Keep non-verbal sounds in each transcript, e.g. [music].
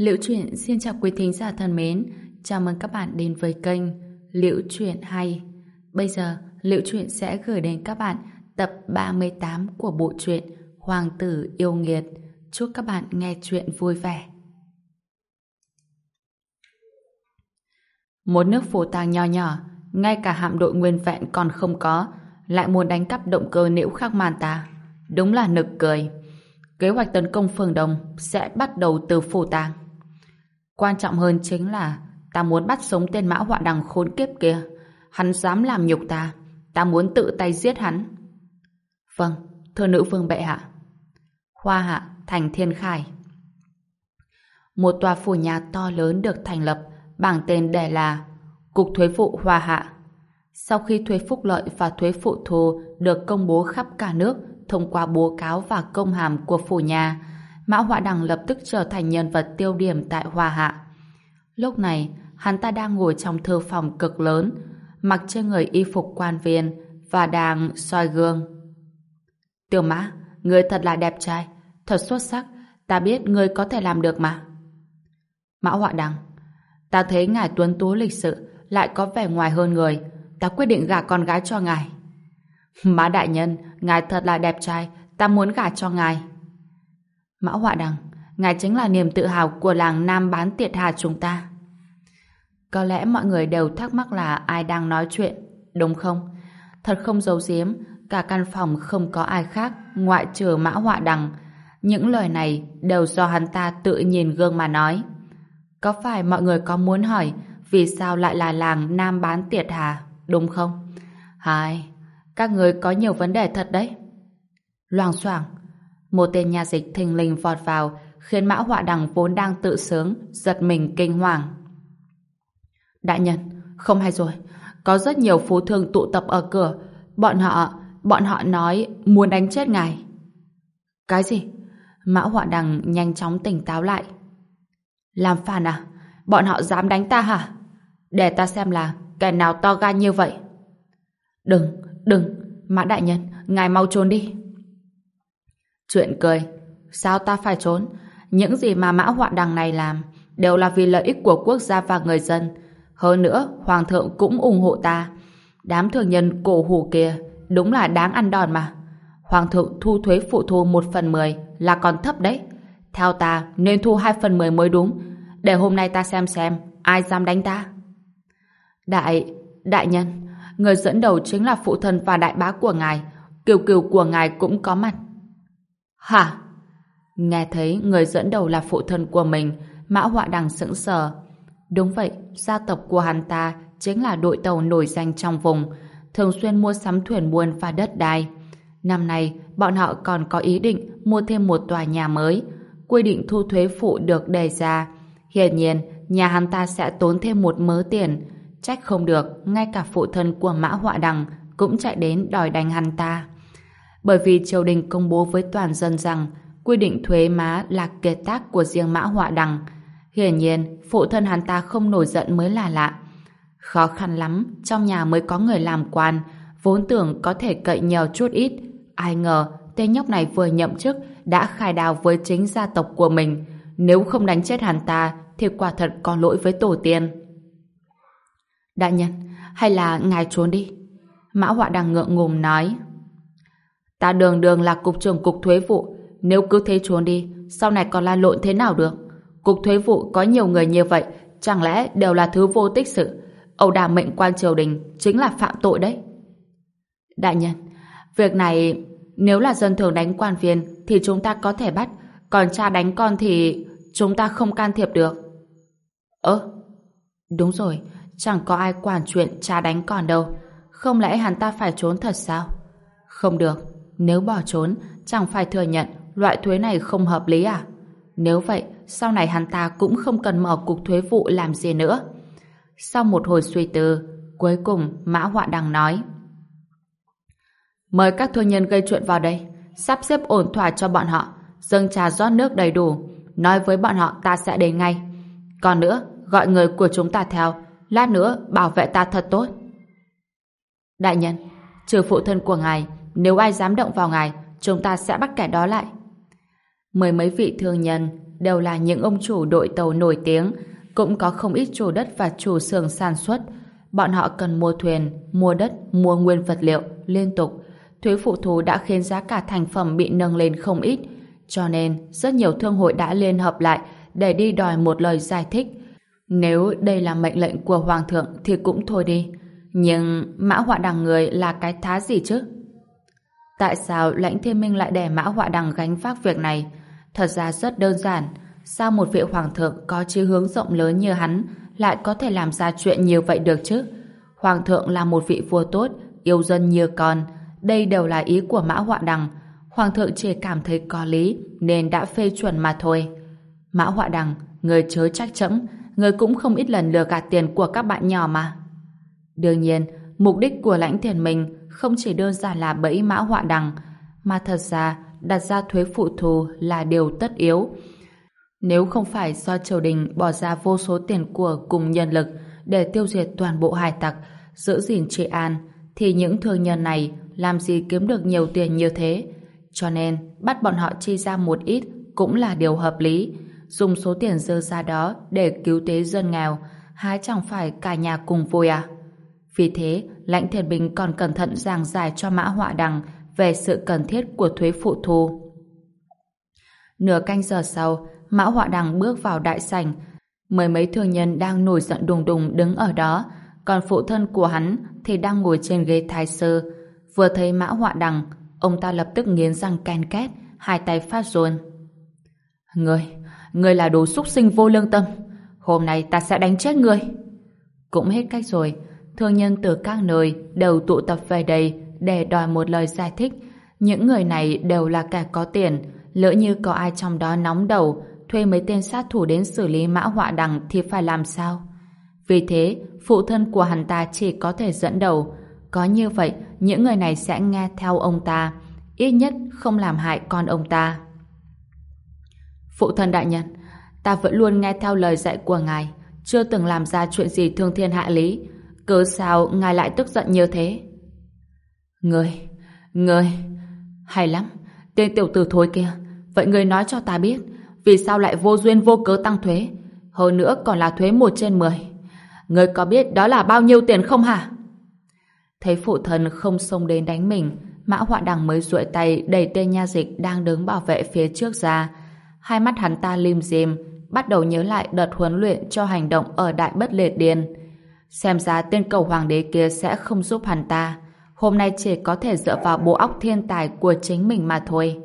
Liễu truyện xin chào quý thính giả thân mến, chào mừng các bạn đến với kênh Liễu truyện hay. Bây giờ, Liễu truyện sẽ gửi đến các bạn tập 38 của bộ truyện Hoàng tử yêu nghiệt. Chúc các bạn nghe truyện vui vẻ. Một nước phù tang nho nhỏ, ngay cả hạm đội nguyên vẹn còn không có, lại muốn đánh cắp động cơ nữ khắc màn ta. Đúng là nực cười. Kế hoạch tấn công phương Đông sẽ bắt đầu từ phù tang. Quan trọng hơn chính là ta muốn bắt sống tên mã họa đằng khốn kiếp kia. Hắn dám làm nhục ta. Ta muốn tự tay giết hắn. Vâng, thưa nữ vương bệ hạ. Hoa hạ, thành thiên khai. Một tòa phủ nhà to lớn được thành lập bằng tên đề là Cục Thuế vụ Hoa Hạ. Sau khi thuế phúc lợi và thuế phụ thu được công bố khắp cả nước thông qua bố cáo và công hàm của phủ nhà, Mã Họa Đằng lập tức trở thành nhân vật tiêu điểm tại Hoa Hạ. Lúc này, hắn ta đang ngồi trong thư phòng cực lớn, mặc trên người y phục quan viên và đang soi gương. Tiểu Mã, người thật là đẹp trai, thật xuất sắc, ta biết người có thể làm được mà. Mã Họa Đằng, ta thấy ngài tuấn tú lịch sự, lại có vẻ ngoài hơn người, ta quyết định gả con gái cho ngài. Mã đại nhân, ngài thật là đẹp trai, ta muốn gả cho ngài. Mã Họa Đằng, ngài chính là niềm tự hào của làng Nam bán tiệt hà chúng ta. Có lẽ mọi người đều thắc mắc là ai đang nói chuyện, đúng không? Thật không giấu giếm, cả căn phòng không có ai khác ngoại trừ Mã Họa Đằng. Những lời này đều do hắn ta tự nhìn gương mà nói. Có phải mọi người có muốn hỏi vì sao lại là làng Nam bán tiệt hà, đúng không? Hai, các người có nhiều vấn đề thật đấy. Loàng xoảng, một tên nhà dịch thình lình vọt vào, khiến mã họa đằng vốn đang tự sướng, giật mình kinh hoàng. Đại nhân, không hay rồi. Có rất nhiều phú thương tụ tập ở cửa. Bọn họ, bọn họ nói muốn đánh chết ngài. Cái gì? Mã họa đằng nhanh chóng tỉnh táo lại. Làm phản à? Bọn họ dám đánh ta hả? Để ta xem là kẻ nào to gan như vậy. Đừng, đừng, Mã đại nhân, ngài mau trốn đi. Chuyện cười. Sao ta phải trốn? Những gì mà mã họa đằng này làm đều là vì lợi ích của quốc gia và người dân. Hơn nữa, Hoàng thượng cũng ủng hộ ta. Đám thường nhân cổ hủ kia đúng là đáng ăn đòn mà. Hoàng thượng thu thuế phụ thu 1 phần 10 là còn thấp đấy. Theo ta nên thu 2 phần 10 mới đúng. Để hôm nay ta xem xem ai dám đánh ta. Đại, đại nhân, người dẫn đầu chính là phụ thân và đại bá của ngài. Kiều kiều của ngài cũng có mặt. Hả? Nghe thấy người dẫn đầu là phụ thân của mình, Mã Họa Đằng sững sờ. Đúng vậy, gia tộc của hắn ta chính là đội tàu nổi danh trong vùng, thường xuyên mua sắm thuyền buôn và đất đai. Năm nay, bọn họ còn có ý định mua thêm một tòa nhà mới. Quy định thu thuế phụ được đề ra. Hiển nhiên, nhà hắn ta sẽ tốn thêm một mớ tiền. Trách không được, ngay cả phụ thân của Mã Họa Đằng cũng chạy đến đòi đánh hắn ta bởi vì triều đình công bố với toàn dân rằng quy định thuế má là kế tác của riêng mã họa đằng. Hiển nhiên, phụ thân hắn ta không nổi giận mới là lạ. Khó khăn lắm, trong nhà mới có người làm quan, vốn tưởng có thể cậy nhờ chút ít. Ai ngờ, tên nhóc này vừa nhậm chức đã khai đào với chính gia tộc của mình. Nếu không đánh chết hắn ta, thì quả thật có lỗi với tổ tiên. Đại nhân, hay là ngài trốn đi? Mã họa đằng ngượng ngùng nói. Ta đường đường là cục trưởng cục thuế vụ, nếu cứ thế trốn đi, sau này còn la lộn thế nào được? Cục thuế vụ có nhiều người như vậy, chẳng lẽ đều là thứ vô tích sự? Ẩu đả mệnh quan triều đình chính là phạm tội đấy. Đại nhân, việc này nếu là dân thường đánh quan viên thì chúng ta có thể bắt, còn cha đánh con thì chúng ta không can thiệp được. Ơ, đúng rồi, chẳng có ai quản chuyện cha đánh con đâu. Không lẽ hắn ta phải trốn thật sao? Không được, nếu bỏ trốn, chẳng phải thừa nhận loại thuế này không hợp lý à? Nếu vậy, sau này hắn ta cũng không cần mở cục thuế vụ làm gì nữa. Sau một hồi suy tư, cuối cùng Mã Họa Đằng nói Mời các thương nhân gây chuyện vào đây, sắp xếp ổn thỏa cho bọn họ, dâng trà rót nước đầy đủ, nói với bọn họ ta sẽ đến ngay. Còn nữa, gọi người của chúng ta theo, lát nữa bảo vệ ta thật tốt. Đại nhân, trừ phụ thân của ngài, nếu ai dám động vào ngài, chúng ta sẽ bắt kẻ đó lại. Mười mấy vị thương nhân đều là những ông chủ đội tàu nổi tiếng, cũng có không ít chủ đất và chủ xưởng sản xuất. Bọn họ cần mua thuyền, mua đất, mua nguyên vật liệu liên tục. Thuế phụ thu đã khiến giá cả thành phẩm bị nâng lên không ít, cho nên rất nhiều thương hội đã liên hợp lại để đi đòi một lời giải thích. Nếu đây là mệnh lệnh của Hoàng thượng thì cũng thôi đi. Nhưng mã họa đằng người là cái thá gì chứ? Tại sao lãnh thiên minh lại để mã họa đằng gánh vác việc này? Thật ra rất đơn giản. Sao một vị hoàng thượng có chí hướng rộng lớn như hắn lại có thể làm ra chuyện như vậy được chứ? Hoàng thượng là một vị vua tốt, yêu dân như con. Đây đều là ý của mã họa đằng. Hoàng thượng chỉ cảm thấy có lý nên đã phê chuẩn mà thôi. Mã họa đằng, người chớ trách chẫm, người cũng không ít lần lừa gạt tiền của các bạn nhỏ mà. Đương nhiên, mục đích của lãnh thiền mình không chỉ đơn giản là bẫy mã họa đằng, mà thật ra đặt ra thuế phụ thù là điều tất yếu. Nếu không phải do triều đình bỏ ra vô số tiền của cùng nhân lực để tiêu diệt toàn bộ hải tặc, giữ gìn trị an, thì những thương nhân này làm gì kiếm được nhiều tiền như thế. Cho nên, bắt bọn họ chi ra một ít cũng là điều hợp lý. Dùng số tiền dư ra đó để cứu tế dân nghèo, há chẳng phải cả nhà cùng vui à? Vì thế, lãnh Thiên bình còn cẩn thận giảng giải cho mã họa đằng về sự cần thiết của thuế phụ thu. Nửa canh giờ sau, mã họa đằng bước vào đại sảnh. Mười mấy thương nhân đang nổi giận đùng đùng đứng ở đó, còn phụ thân của hắn thì đang ngồi trên ghế thái sư. Vừa thấy mã họa đằng, ông ta lập tức nghiến răng ken két, hai tay phát run. Người, người là đồ xúc sinh vô lương tâm. Hôm nay ta sẽ đánh chết người. Cũng hết cách rồi, thương nhân từ các nơi đều tụ tập về đây để đòi một lời giải thích. Những người này đều là kẻ có tiền, lỡ như có ai trong đó nóng đầu, thuê mấy tên sát thủ đến xử lý mã họa đằng thì phải làm sao? Vì thế, phụ thân của hắn ta chỉ có thể dẫn đầu. Có như vậy, những người này sẽ nghe theo ông ta, ít nhất không làm hại con ông ta. Phụ thân đại nhân, ta vẫn luôn nghe theo lời dạy của ngài, chưa từng làm ra chuyện gì thương thiên hạ lý, Cớ sao ngài lại tức giận như thế? Người, người, hay lắm, tên tiểu tử thối kia. Vậy người nói cho ta biết, vì sao lại vô duyên vô cớ tăng thuế? Hơn nữa còn là thuế một trên mười. Người có biết đó là bao nhiêu tiền không hả? Thấy phụ thần không xông đến đánh mình, Mã Họa Đằng mới duỗi tay đẩy tên nha dịch đang đứng bảo vệ phía trước ra. Hai mắt hắn ta lim dim, bắt đầu nhớ lại đợt huấn luyện cho hành động ở Đại Bất Liệt Điền. Xem ra tên cầu hoàng đế kia sẽ không giúp hắn ta. Hôm nay chỉ có thể dựa vào bộ óc thiên tài của chính mình mà thôi.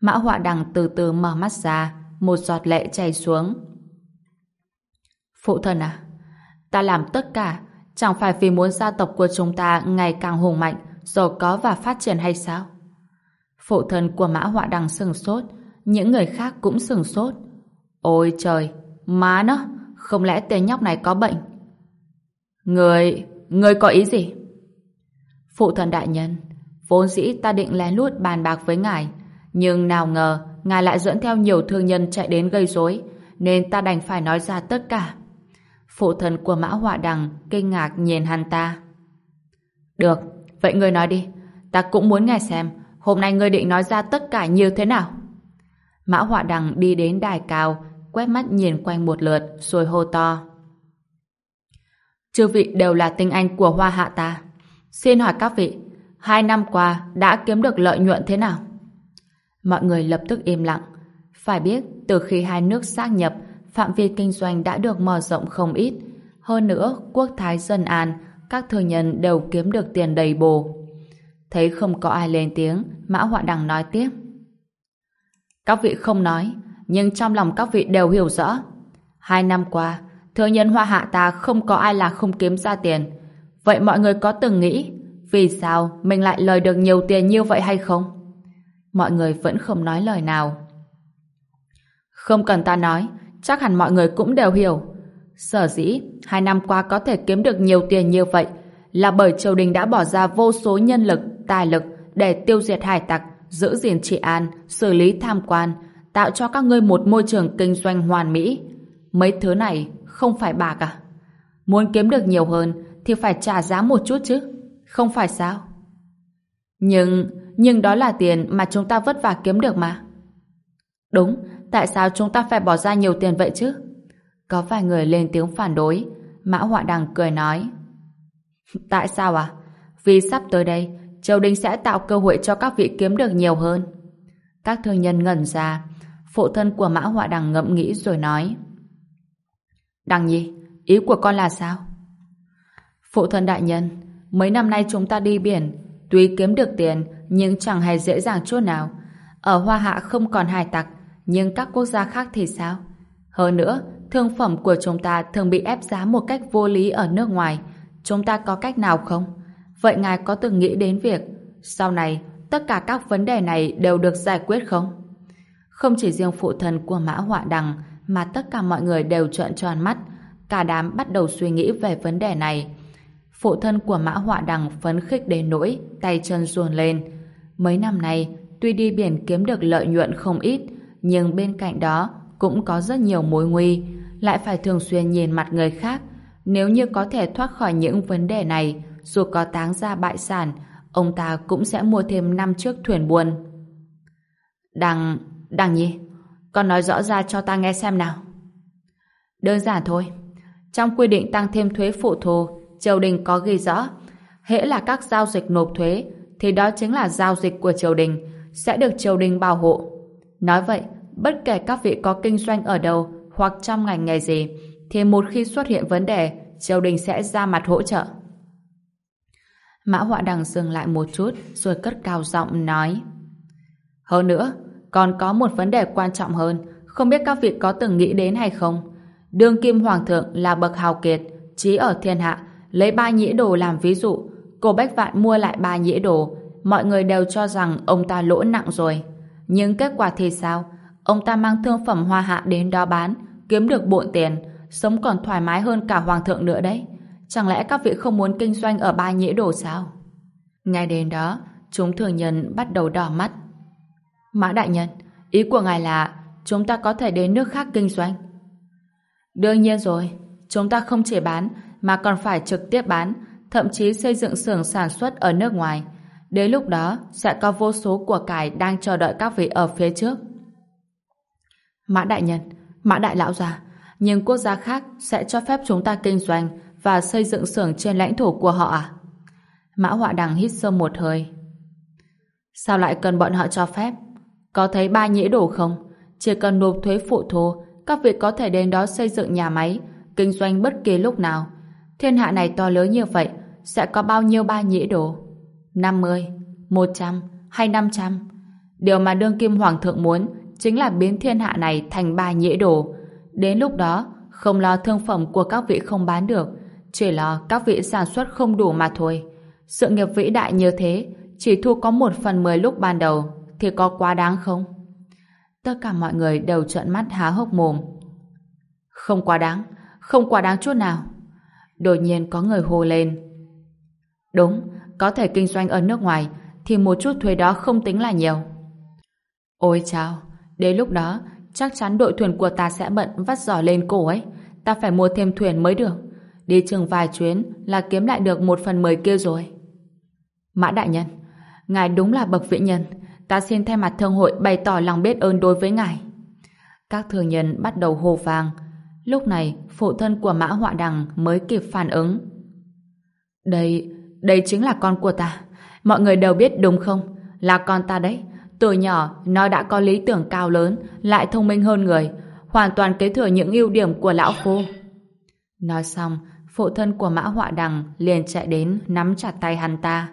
Mã họa đằng từ từ mở mắt ra, một giọt lệ chảy xuống. Phụ thân à, ta làm tất cả chẳng phải vì muốn gia tộc của chúng ta ngày càng hùng mạnh, giàu có và phát triển hay sao? Phụ thân của mã họa đằng sừng sốt, những người khác cũng sừng sốt. Ôi trời, má nó, không lẽ tên nhóc này có bệnh? Người... người có ý gì? Phụ thần đại nhân, vốn dĩ ta định lén lút bàn bạc với ngài, nhưng nào ngờ ngài lại dẫn theo nhiều thương nhân chạy đến gây rối, nên ta đành phải nói ra tất cả. Phụ thần của Mã Họa Đằng kinh ngạc nhìn hắn ta. Được, vậy ngươi nói đi, ta cũng muốn nghe xem hôm nay ngươi định nói ra tất cả như thế nào. Mã Họa Đằng đi đến đài cao, quét mắt nhìn quanh một lượt rồi hô to. Chư vị đều là tinh anh của hoa hạ ta. Xin hỏi các vị, hai năm qua đã kiếm được lợi nhuận thế nào? Mọi người lập tức im lặng. Phải biết, từ khi hai nước xác nhập, phạm vi kinh doanh đã được mở rộng không ít. Hơn nữa, quốc thái dân an, các thương nhân đều kiếm được tiền đầy bồ. Thấy không có ai lên tiếng, Mã Họa Đằng nói tiếp. Các vị không nói, nhưng trong lòng các vị đều hiểu rõ. Hai năm qua, thương nhân hoa hạ ta không có ai là không kiếm ra tiền. Vậy mọi người có từng nghĩ vì sao mình lại lời được nhiều tiền như vậy hay không? Mọi người vẫn không nói lời nào. Không cần ta nói, chắc hẳn mọi người cũng đều hiểu. Sở dĩ, hai năm qua có thể kiếm được nhiều tiền như vậy là bởi triều đình đã bỏ ra vô số nhân lực, tài lực để tiêu diệt hải tặc, giữ gìn trị an, xử lý tham quan, tạo cho các ngươi một môi trường kinh doanh hoàn mỹ. Mấy thứ này không phải bạc à? Muốn kiếm được nhiều hơn thì phải trả giá một chút chứ, không phải sao? Nhưng, nhưng đó là tiền mà chúng ta vất vả kiếm được mà. Đúng, tại sao chúng ta phải bỏ ra nhiều tiền vậy chứ? Có vài người lên tiếng phản đối. Mã Họa Đằng cười nói. [laughs] Tại sao à? Vì sắp tới đây, châu Đình sẽ tạo cơ hội cho các vị kiếm được nhiều hơn. Các thương nhân ngẩn ra. Phụ thân của Mã Họa Đằng ngẫm nghĩ rồi nói. Đằng nhi, ý của con là sao? Phụ thân đại nhân, mấy năm nay chúng ta đi biển, tuy kiếm được tiền, nhưng chẳng hề dễ dàng chút nào. Ở Hoa Hạ không còn hải tặc, nhưng các quốc gia khác thì sao? Hơn nữa, thương phẩm của chúng ta thường bị ép giá một cách vô lý ở nước ngoài. Chúng ta có cách nào không? Vậy ngài có từng nghĩ đến việc sau này tất cả các vấn đề này đều được giải quyết không? Không chỉ riêng phụ thân của Mã Họa Đằng mà tất cả mọi người đều trợn tròn mắt. Cả đám bắt đầu suy nghĩ về vấn đề này. Phụ thân của Mã Họa Đằng phấn khích đến nỗi tay chân ruồn lên. Mấy năm nay, tuy đi biển kiếm được lợi nhuận không ít, nhưng bên cạnh đó cũng có rất nhiều mối nguy, lại phải thường xuyên nhìn mặt người khác. Nếu như có thể thoát khỏi những vấn đề này, dù có táng ra bại sản, ông ta cũng sẽ mua thêm năm chiếc thuyền buôn. Đằng... Đằng nhi, con nói rõ ra cho ta nghe xem nào. Đơn giản thôi. Trong quy định tăng thêm thuế phụ thu, triều đình có ghi rõ, hễ là các giao dịch nộp thuế, thì đó chính là giao dịch của triều đình, sẽ được triều đình bảo hộ. Nói vậy, bất kể các vị có kinh doanh ở đâu hoặc trong ngành nghề gì, thì một khi xuất hiện vấn đề, triều đình sẽ ra mặt hỗ trợ. Mã Họa Đằng dừng lại một chút rồi cất cao giọng nói Hơn nữa, còn có một vấn đề quan trọng hơn không biết các vị có từng nghĩ đến hay không? Đương Kim Hoàng thượng là bậc hào kiệt trí ở thiên hạ lấy ba nhĩ đồ làm ví dụ. Cô Bách Vạn mua lại ba nhĩ đồ. Mọi người đều cho rằng ông ta lỗ nặng rồi. Nhưng kết quả thì sao? Ông ta mang thương phẩm hoa hạ đến đó bán kiếm được bộn tiền sống còn thoải mái hơn cả Hoàng thượng nữa đấy. Chẳng lẽ các vị không muốn kinh doanh ở ba nhĩ đồ sao? Ngay đến đó, chúng thường nhân bắt đầu đỏ mắt. Mã đại nhân, ý của ngài là chúng ta có thể đến nước khác kinh doanh. Đương nhiên rồi, chúng ta không chỉ bán mà còn phải trực tiếp bán, thậm chí xây dựng xưởng sản xuất ở nước ngoài. Đến lúc đó sẽ có vô số của cải đang chờ đợi các vị ở phía trước. Mã đại nhân, Mã đại lão già, nhưng quốc gia khác sẽ cho phép chúng ta kinh doanh và xây dựng xưởng trên lãnh thổ của họ à? Mã Họa Đằng hít sâu một hơi. Sao lại cần bọn họ cho phép? Có thấy ba nhĩ đồ không? Chỉ cần nộp thuế phụ thu, các vị có thể đến đó xây dựng nhà máy, kinh doanh bất kỳ lúc nào. Thiên hạ này to lớn như vậy, sẽ có bao nhiêu ba nhĩ đồ? 50, 100 hay 500? Điều mà đương kim hoàng thượng muốn chính là biến thiên hạ này thành ba nhĩ đồ. Đến lúc đó, không lo thương phẩm của các vị không bán được, chỉ lo các vị sản xuất không đủ mà thôi. Sự nghiệp vĩ đại như thế, chỉ thu có một phần mười lúc ban đầu, thì có quá đáng không? Tất cả mọi người đều trợn mắt há hốc mồm. Không quá đáng, không quá đáng chút nào. Đột nhiên có người hô lên. Đúng, có thể kinh doanh ở nước ngoài, thì một chút thuế đó không tính là nhiều. Ôi chao, đến lúc đó, chắc chắn đội thuyền của ta sẽ bận vắt giỏ lên cổ ấy. Ta phải mua thêm thuyền mới được đi chừng vài chuyến là kiếm lại được một phần mười kia rồi. Mã Đại Nhân, ngài đúng là bậc vĩ nhân, ta xin thay mặt thương hội bày tỏ lòng biết ơn đối với ngài. Các thương nhân bắt đầu hô vang. Lúc này, phụ thân của Mã Họa Đằng mới kịp phản ứng. Đây, đây chính là con của ta. Mọi người đều biết đúng không? Là con ta đấy. Từ nhỏ, nó đã có lý tưởng cao lớn, lại thông minh hơn người, hoàn toàn kế thừa những ưu điểm của lão phu. Nói xong, phụ thân của Mã Họa Đằng liền chạy đến nắm chặt tay hắn ta.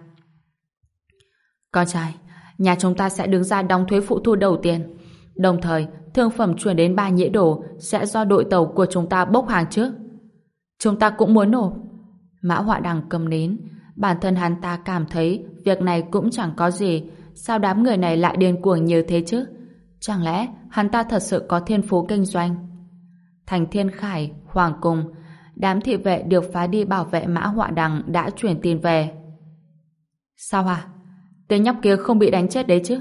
Con trai, nhà chúng ta sẽ đứng ra đóng thuế phụ thu đầu tiên. Đồng thời, thương phẩm chuyển đến ba nhĩa đồ sẽ do đội tàu của chúng ta bốc hàng trước. Chúng ta cũng muốn nộp. Mã Họa Đằng cầm nến. Bản thân hắn ta cảm thấy việc này cũng chẳng có gì. Sao đám người này lại điên cuồng như thế chứ? Chẳng lẽ hắn ta thật sự có thiên phú kinh doanh? Thành Thiên Khải, Hoàng Cung đám thị vệ được phá đi bảo vệ mã họa đằng đã chuyển tin về. Sao à? Tên nhóc kia không bị đánh chết đấy chứ?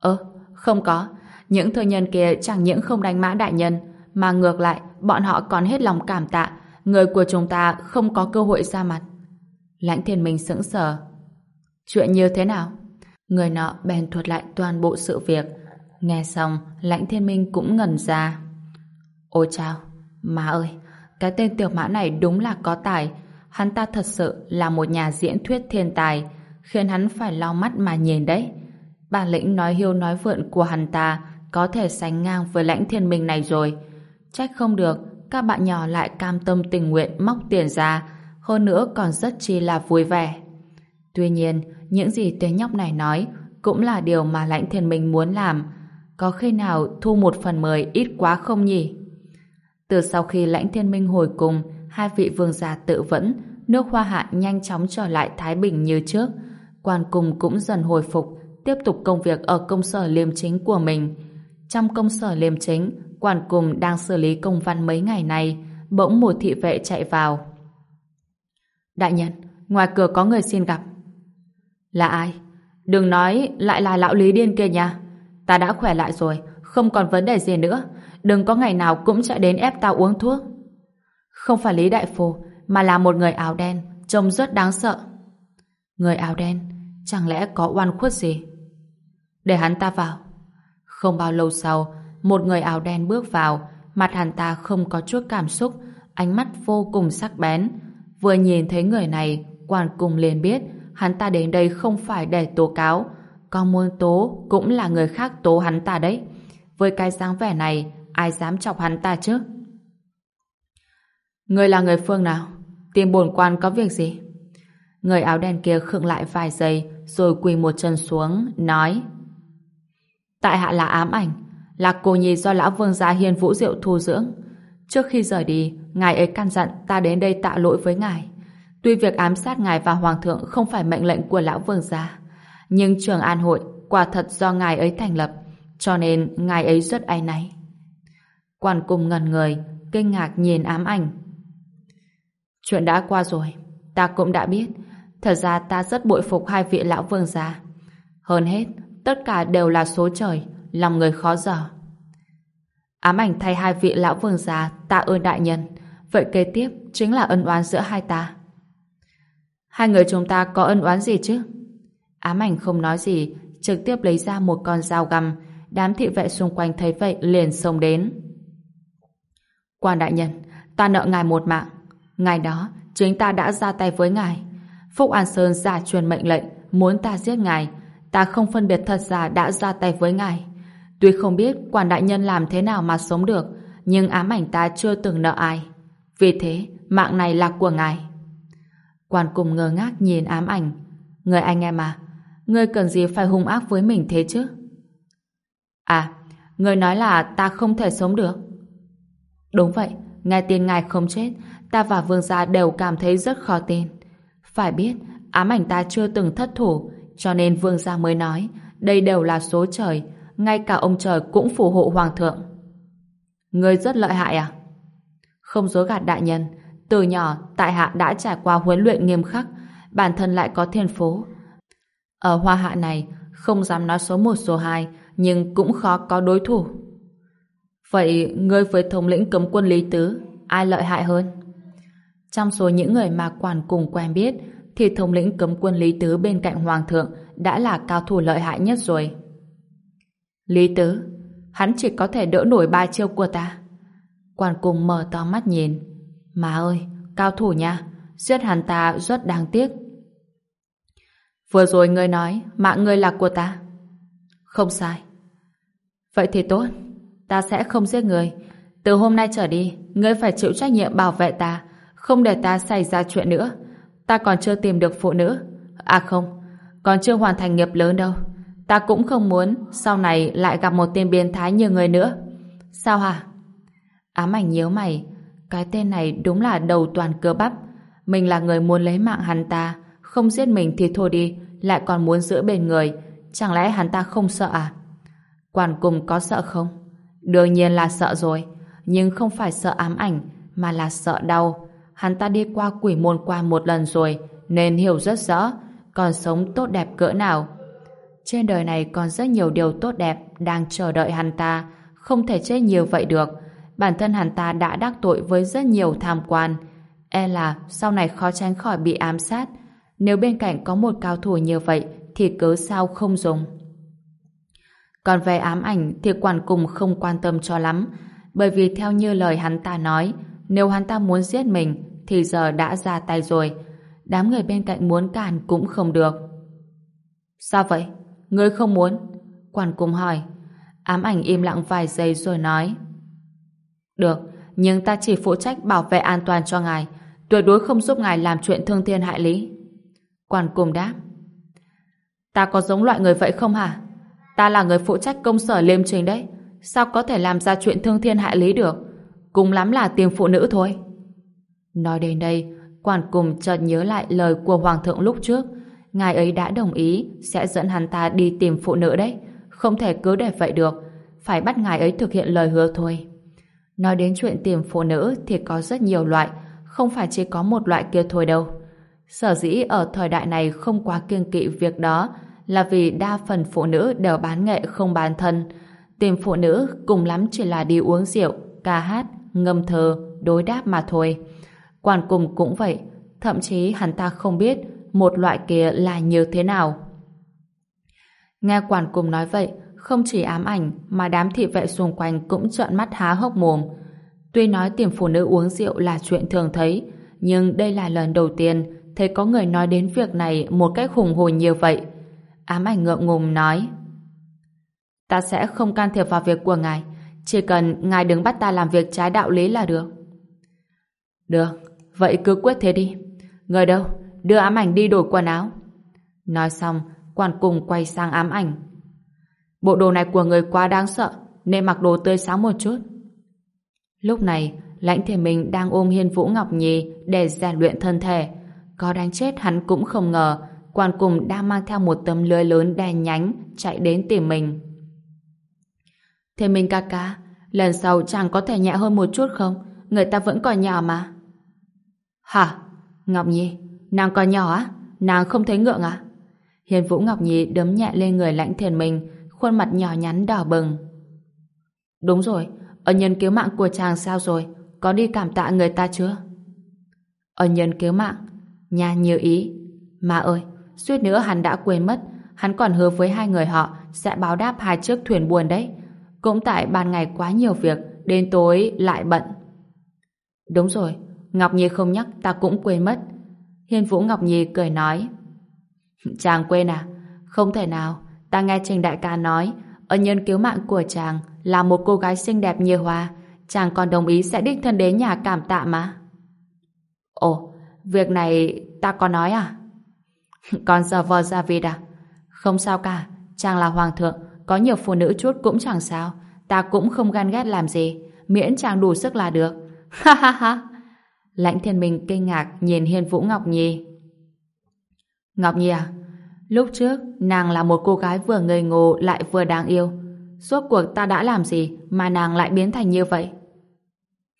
Ơ, không có. Những thương nhân kia chẳng những không đánh mã đại nhân, mà ngược lại, bọn họ còn hết lòng cảm tạ. Người của chúng ta không có cơ hội ra mặt. Lãnh thiên minh sững sờ. Chuyện như thế nào? Người nọ bèn thuật lại toàn bộ sự việc. Nghe xong, lãnh thiên minh cũng ngẩn ra. Ôi chao, má ơi, cái tên tiểu mã này đúng là có tài. Hắn ta thật sự là một nhà diễn thuyết thiên tài, khiến hắn phải lau mắt mà nhìn đấy. Bản lĩnh nói hiêu nói vượn của hắn ta có thể sánh ngang với lãnh thiên minh này rồi. Trách không được, các bạn nhỏ lại cam tâm tình nguyện móc tiền ra, hơn nữa còn rất chi là vui vẻ. Tuy nhiên, những gì tên nhóc này nói cũng là điều mà lãnh thiên minh muốn làm. Có khi nào thu một phần mười ít quá không nhỉ? Từ sau khi lãnh thiên minh hồi cùng, hai vị vương gia tự vẫn, nước hoa hạ nhanh chóng trở lại Thái Bình như trước. Quan cùng cũng dần hồi phục, tiếp tục công việc ở công sở liêm chính của mình. Trong công sở liêm chính, quản cùng đang xử lý công văn mấy ngày này, bỗng một thị vệ chạy vào. Đại nhân, ngoài cửa có người xin gặp. Là ai? Đừng nói lại là lão lý điên kia nha. Ta đã khỏe lại rồi, không còn vấn đề gì nữa. Đừng có ngày nào cũng chạy đến ép tao uống thuốc. Không phải Lý Đại Phù, mà là một người áo đen, trông rất đáng sợ. Người áo đen, chẳng lẽ có oan khuất gì? Để hắn ta vào. Không bao lâu sau, một người áo đen bước vào, mặt hắn ta không có chút cảm xúc, ánh mắt vô cùng sắc bén. Vừa nhìn thấy người này, quan cùng liền biết hắn ta đến đây không phải để tố cáo, con muốn tố cũng là người khác tố hắn ta đấy. Với cái dáng vẻ này, ai dám chọc hắn ta chứ? Người là người phương nào? Tìm bổn quan có việc gì? Người áo đen kia khựng lại vài giây rồi quỳ một chân xuống, nói Tại hạ là ám ảnh, là cô nhi do lão vương gia hiền vũ diệu thu dưỡng. Trước khi rời đi, ngài ấy căn dặn ta đến đây tạ lỗi với ngài. Tuy việc ám sát ngài và hoàng thượng không phải mệnh lệnh của lão vương gia, nhưng trường an hội quả thật do ngài ấy thành lập, cho nên ngài ấy rất áy náy. Quan cùng ngần người, kinh ngạc nhìn ám ảnh. Chuyện đã qua rồi, ta cũng đã biết. Thật ra ta rất bội phục hai vị lão vương gia. Hơn hết, tất cả đều là số trời, lòng người khó dở. Ám ảnh thay hai vị lão vương gia tạ ơn đại nhân. Vậy kế tiếp chính là ân oán giữa hai ta. Hai người chúng ta có ân oán gì chứ? Ám ảnh không nói gì, trực tiếp lấy ra một con dao găm. Đám thị vệ xung quanh thấy vậy liền xông đến. Quan đại nhân, ta nợ ngài một mạng. Ngày đó, chính ta đã ra tay với ngài. Phúc An Sơn ra truyền mệnh lệnh muốn ta giết ngài. Ta không phân biệt thật giả đã ra tay với ngài. Tuy không biết quản đại nhân làm thế nào mà sống được, nhưng ám ảnh ta chưa từng nợ ai. Vì thế, mạng này là của ngài. Quan cùng ngơ ngác nhìn ám ảnh. Người anh em à, ngươi cần gì phải hung ác với mình thế chứ? À, người nói là ta không thể sống được. Đúng vậy, nghe tin ngài không chết, ta và vương gia đều cảm thấy rất khó tin. Phải biết, ám ảnh ta chưa từng thất thủ, cho nên vương gia mới nói đây đều là số trời, ngay cả ông trời cũng phù hộ hoàng thượng. Ngươi rất lợi hại à? Không dối gạt đại nhân, từ nhỏ tại hạ đã trải qua huấn luyện nghiêm khắc, bản thân lại có thiên phú. Ở hoa hạ này, không dám nói số một số hai, nhưng cũng khó có đối thủ. Vậy ngươi với thống lĩnh cấm quân Lý Tứ, ai lợi hại hơn? Trong số những người mà quản cùng quen biết, thì thống lĩnh cấm quân Lý Tứ bên cạnh Hoàng thượng đã là cao thủ lợi hại nhất rồi. Lý Tứ, hắn chỉ có thể đỡ nổi ba chiêu của ta. Quản cùng mở to mắt nhìn. Má ơi, cao thủ nha, giết hắn ta rất đáng tiếc. Vừa rồi ngươi nói mạng ngươi là của ta. Không sai. Vậy thì tốt, ta sẽ không giết người. Từ hôm nay trở đi, ngươi phải chịu trách nhiệm bảo vệ ta, không để ta xảy ra chuyện nữa. Ta còn chưa tìm được phụ nữ. À không, còn chưa hoàn thành nghiệp lớn đâu. Ta cũng không muốn sau này lại gặp một tên biến thái như người nữa. Sao hả? Ám ảnh nhíu mày. Cái tên này đúng là đầu toàn cơ bắp. Mình là người muốn lấy mạng hắn ta. Không giết mình thì thôi đi. Lại còn muốn giữ bên người. Chẳng lẽ hắn ta không sợ à? Quản cùng có sợ không? Đương nhiên là sợ rồi. Nhưng không phải sợ ám ảnh mà là sợ đau. Hắn ta đi qua quỷ môn qua một lần rồi nên hiểu rất rõ còn sống tốt đẹp cỡ nào. Trên đời này còn rất nhiều điều tốt đẹp đang chờ đợi hắn ta, không thể chết nhiều vậy được. Bản thân hắn ta đã đắc tội với rất nhiều tham quan. E là sau này khó tránh khỏi bị ám sát. Nếu bên cạnh có một cao thủ như vậy thì cớ sao không dùng. Còn về ám ảnh thì quản cùng không quan tâm cho lắm, bởi vì theo như lời hắn ta nói, nếu hắn ta muốn giết mình thì giờ đã ra tay rồi. Đám người bên cạnh muốn cản cũng không được. Sao vậy? Ngươi không muốn? Quản cùng hỏi. Ám ảnh im lặng vài giây rồi nói. Được, nhưng ta chỉ phụ trách bảo vệ an toàn cho ngài, tuyệt đối không giúp ngài làm chuyện thương thiên hại lý. Quản cùng đáp. Ta có giống loại người vậy không hả? Ta là người phụ trách công sở liêm trình đấy. Sao có thể làm ra chuyện thương thiên hại lý được? Cùng lắm là tìm phụ nữ thôi. Nói đến đây, quản cùng chợt nhớ lại lời của Hoàng thượng lúc trước. Ngài ấy đã đồng ý sẽ dẫn hắn ta đi tìm phụ nữ đấy. Không thể cứ để vậy được. Phải bắt ngài ấy thực hiện lời hứa thôi. Nói đến chuyện tìm phụ nữ thì có rất nhiều loại, không phải chỉ có một loại kia thôi đâu. Sở dĩ ở thời đại này không quá kiêng kỵ việc đó là vì đa phần phụ nữ đều bán nghệ không bán thân. Tìm phụ nữ cùng lắm chỉ là đi uống rượu, ca hát, ngâm thơ, đối đáp mà thôi. Quản cùng cũng vậy, thậm chí hắn ta không biết một loại kia là như thế nào. Nghe quản cùng nói vậy, không chỉ ám ảnh mà đám thị vệ xung quanh cũng trợn mắt há hốc mồm. Tuy nói tìm phụ nữ uống rượu là chuyện thường thấy, nhưng đây là lần đầu tiên thấy có người nói đến việc này một cách hùng hồn như vậy. Ám ảnh ngượng ngùng nói Ta sẽ không can thiệp vào việc của ngài chỉ cần ngài đừng bắt ta làm việc trái đạo lý là được. Được, Vậy cứ quyết thế đi. Người đâu? Đưa ám ảnh đi đổi quần áo. Nói xong Quan cùng quay sang ám ảnh. Bộ đồ này của người quá đáng sợ, Nên mặc đồ tươi sáng một chút. Lúc này, Lãnh thể mình đang ôm hiên vũ ngọc nhi Để rèn luyện thân thể. Có đánh chết hắn cũng không ngờ quan cùng đang mang theo một tấm lưới lớn đen nhánh chạy đến tìm mình. Thế mình ca ca, lần sau chàng có thể nhẹ hơn một chút không? Người ta vẫn còn nhỏ mà. Hả? Ngọc Nhi, nàng còn nhỏ á? Nàng không thấy ngượng à? Hiền Vũ Ngọc Nhi đấm nhẹ lên người lãnh thiền mình, khuôn mặt nhỏ nhắn đỏ bừng. Đúng rồi, ân nhân cứu mạng của chàng sao rồi? Có đi cảm tạ người ta chưa? Ân nhân cứu mạng? Nhà như ý. Mà ơi, suýt nữa hắn đã quên mất, hắn còn hứa với hai người họ sẽ báo đáp hai chiếc thuyền buồn đấy. Cũng tại ban ngày quá nhiều việc, đến tối lại bận. Đúng rồi, Ngọc Nhi không nhắc ta cũng quên mất. Hiên Vũ Ngọc Nhi cười nói. Chàng quên à? Không thể nào, ta nghe Trình Đại ca nói, ân nhân cứu mạng của chàng là một cô gái xinh đẹp như hoa, chàng còn đồng ý sẽ đích thân đến nhà cảm tạ mà. Ồ, việc này ta có nói à? [laughs] Còn giờ vò ra vịt à? Không sao cả, chàng là hoàng thượng, có nhiều phụ nữ chút cũng chẳng sao. Ta cũng không gan ghét làm gì, miễn chàng đủ sức là được. [laughs] Ha ha ha! Lãnh thiên minh kinh ngạc nhìn Hiên Vũ Ngọc Nhi. Ngọc Nhi à? Lúc trước, nàng là một cô gái vừa ngây ngô lại vừa đáng yêu. Suốt cuộc ta đã làm gì mà nàng lại biến thành như vậy?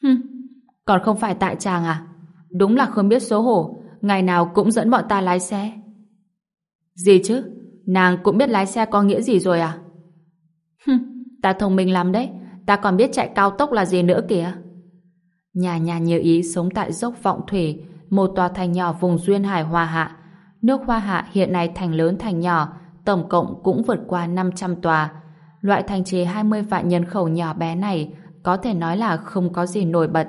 Hừm, còn không phải tại chàng à? Đúng là không biết xấu hổ, ngày nào cũng dẫn bọn ta lái xe. Gì chứ? Nàng cũng biết lái xe có nghĩa gì rồi à? Ta thông minh lắm đấy. Ta còn biết chạy cao tốc là gì nữa kìa. Nhà nhà như ý sống tại dốc Vọng Thủy, một tòa thành nhỏ vùng Duyên Hải Hoa Hạ. Nước Hoa Hạ hiện nay thành lớn thành nhỏ, tổng cộng cũng vượt qua 500 tòa. Loại thành trì 20 vạn nhân khẩu nhỏ bé này có thể nói là không có gì nổi bật.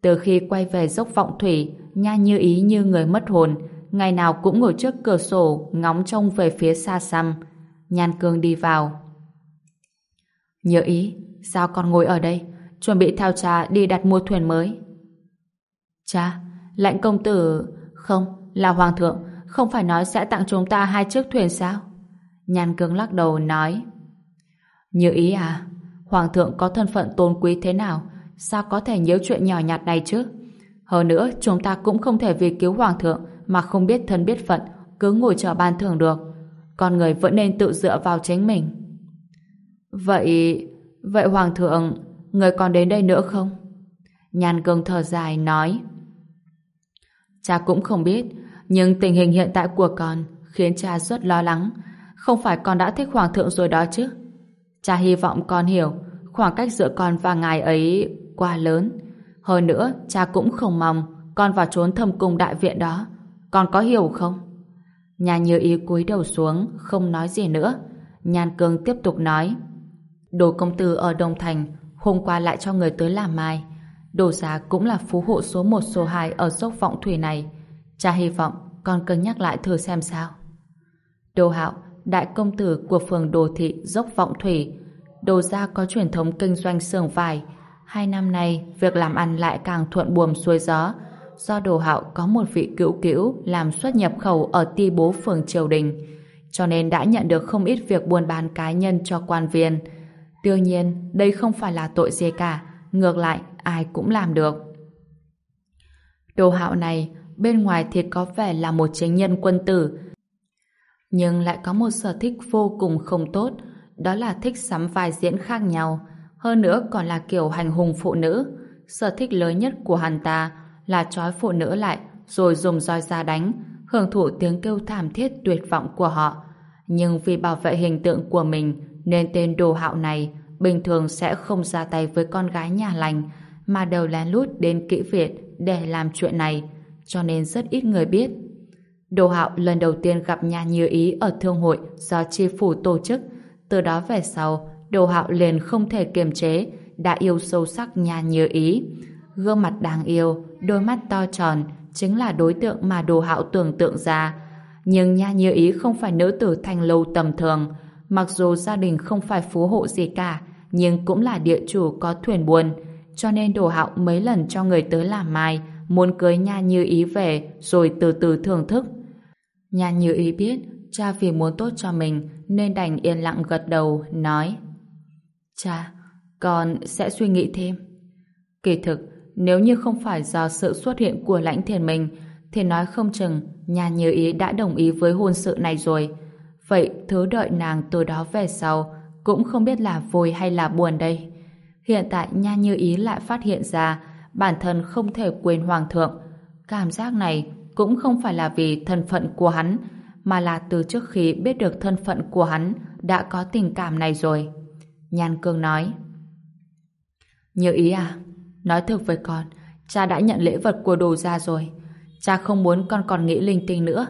Từ khi quay về dốc Vọng Thủy, nha như ý như người mất hồn, ngày nào cũng ngồi trước cửa sổ ngóng trông về phía xa xăm. Nhan Cương đi vào. Nhớ ý, sao con ngồi ở đây? Chuẩn bị theo cha đi đặt mua thuyền mới. Cha, lãnh công tử... Không, là hoàng thượng, không phải nói sẽ tặng chúng ta hai chiếc thuyền sao? nhàn Cương lắc đầu nói. Như ý à, hoàng thượng có thân phận tôn quý thế nào, sao có thể nhớ chuyện nhỏ nhặt này chứ? Hơn nữa, chúng ta cũng không thể vì cứu hoàng thượng mà không biết thân biết phận, cứ ngồi chờ ban thưởng được. Con người vẫn nên tự dựa vào chính mình. Vậy... Vậy Hoàng thượng, người còn đến đây nữa không? nhàn cường thở dài nói. Cha cũng không biết, nhưng tình hình hiện tại của con khiến cha rất lo lắng. Không phải con đã thích Hoàng thượng rồi đó chứ? Cha hy vọng con hiểu khoảng cách giữa con và ngài ấy quá lớn. Hơn nữa, cha cũng không mong con vào trốn thâm cung đại viện đó con có hiểu không? Nhà như ý cúi đầu xuống, không nói gì nữa. nhàn Cương tiếp tục nói. Đồ công tử ở Đông Thành hôm qua lại cho người tới làm mai. Đồ giá cũng là phú hộ số 1 số 2 ở dốc vọng thủy này. Cha hy vọng con cân nhắc lại thử xem sao. Đồ hạo, đại công tử của phường Đồ Thị dốc vọng thủy. Đồ gia có truyền thống kinh doanh xưởng vải. Hai năm nay, việc làm ăn lại càng thuận buồm xuôi gió. Do đồ hạo có một vị cữu cữu làm xuất nhập khẩu ở ti bố phường Triều Đình. Cho nên đã nhận được không ít việc buôn bán cá nhân cho quan viên. Đương nhiên, đây không phải là tội gì cả. Ngược lại, ai cũng làm được. Đồ hạo này, bên ngoài thì có vẻ là một chính nhân quân tử, nhưng lại có một sở thích vô cùng không tốt, đó là thích sắm vai diễn khác nhau, hơn nữa còn là kiểu hành hùng phụ nữ. Sở thích lớn nhất của hắn ta là trói phụ nữ lại rồi dùng roi ra đánh, hưởng thụ tiếng kêu thảm thiết tuyệt vọng của họ. Nhưng vì bảo vệ hình tượng của mình nên tên đồ hạo này bình thường sẽ không ra tay với con gái nhà lành mà đều lén lút đến kỹ viện để làm chuyện này cho nên rất ít người biết. Đồ hạo lần đầu tiên gặp nhà như ý ở thương hội do chi phủ tổ chức từ đó về sau đồ hạo liền không thể kiềm chế đã yêu sâu sắc nhà như ý. Gương mặt đáng yêu, đôi mắt to tròn chính là đối tượng mà đồ hạo tưởng tượng ra. Nhưng nha như ý không phải nữ tử thanh lâu tầm thường. Mặc dù gia đình không phải phú hộ gì cả, nhưng cũng là địa chủ có thuyền buồn. Cho nên đồ hạo mấy lần cho người tới làm mai, muốn cưới nha như ý về rồi từ từ thưởng thức. Nha như ý biết cha vì muốn tốt cho mình nên đành yên lặng gật đầu, nói Cha, con sẽ suy nghĩ thêm. Kỳ thực, nếu như không phải do sự xuất hiện của lãnh thiền mình thì nói không chừng nha như ý đã đồng ý với hôn sự này rồi. Vậy thứ đợi nàng từ đó về sau cũng không biết là vui hay là buồn đây. Hiện tại nha như ý lại phát hiện ra bản thân không thể quên hoàng thượng. Cảm giác này cũng không phải là vì thân phận của hắn mà là từ trước khi biết được thân phận của hắn đã có tình cảm này rồi. Nhan Cương nói Như ý à, nói thực với con, cha đã nhận lễ vật của đồ ra rồi. Cha không muốn con còn nghĩ linh tinh nữa,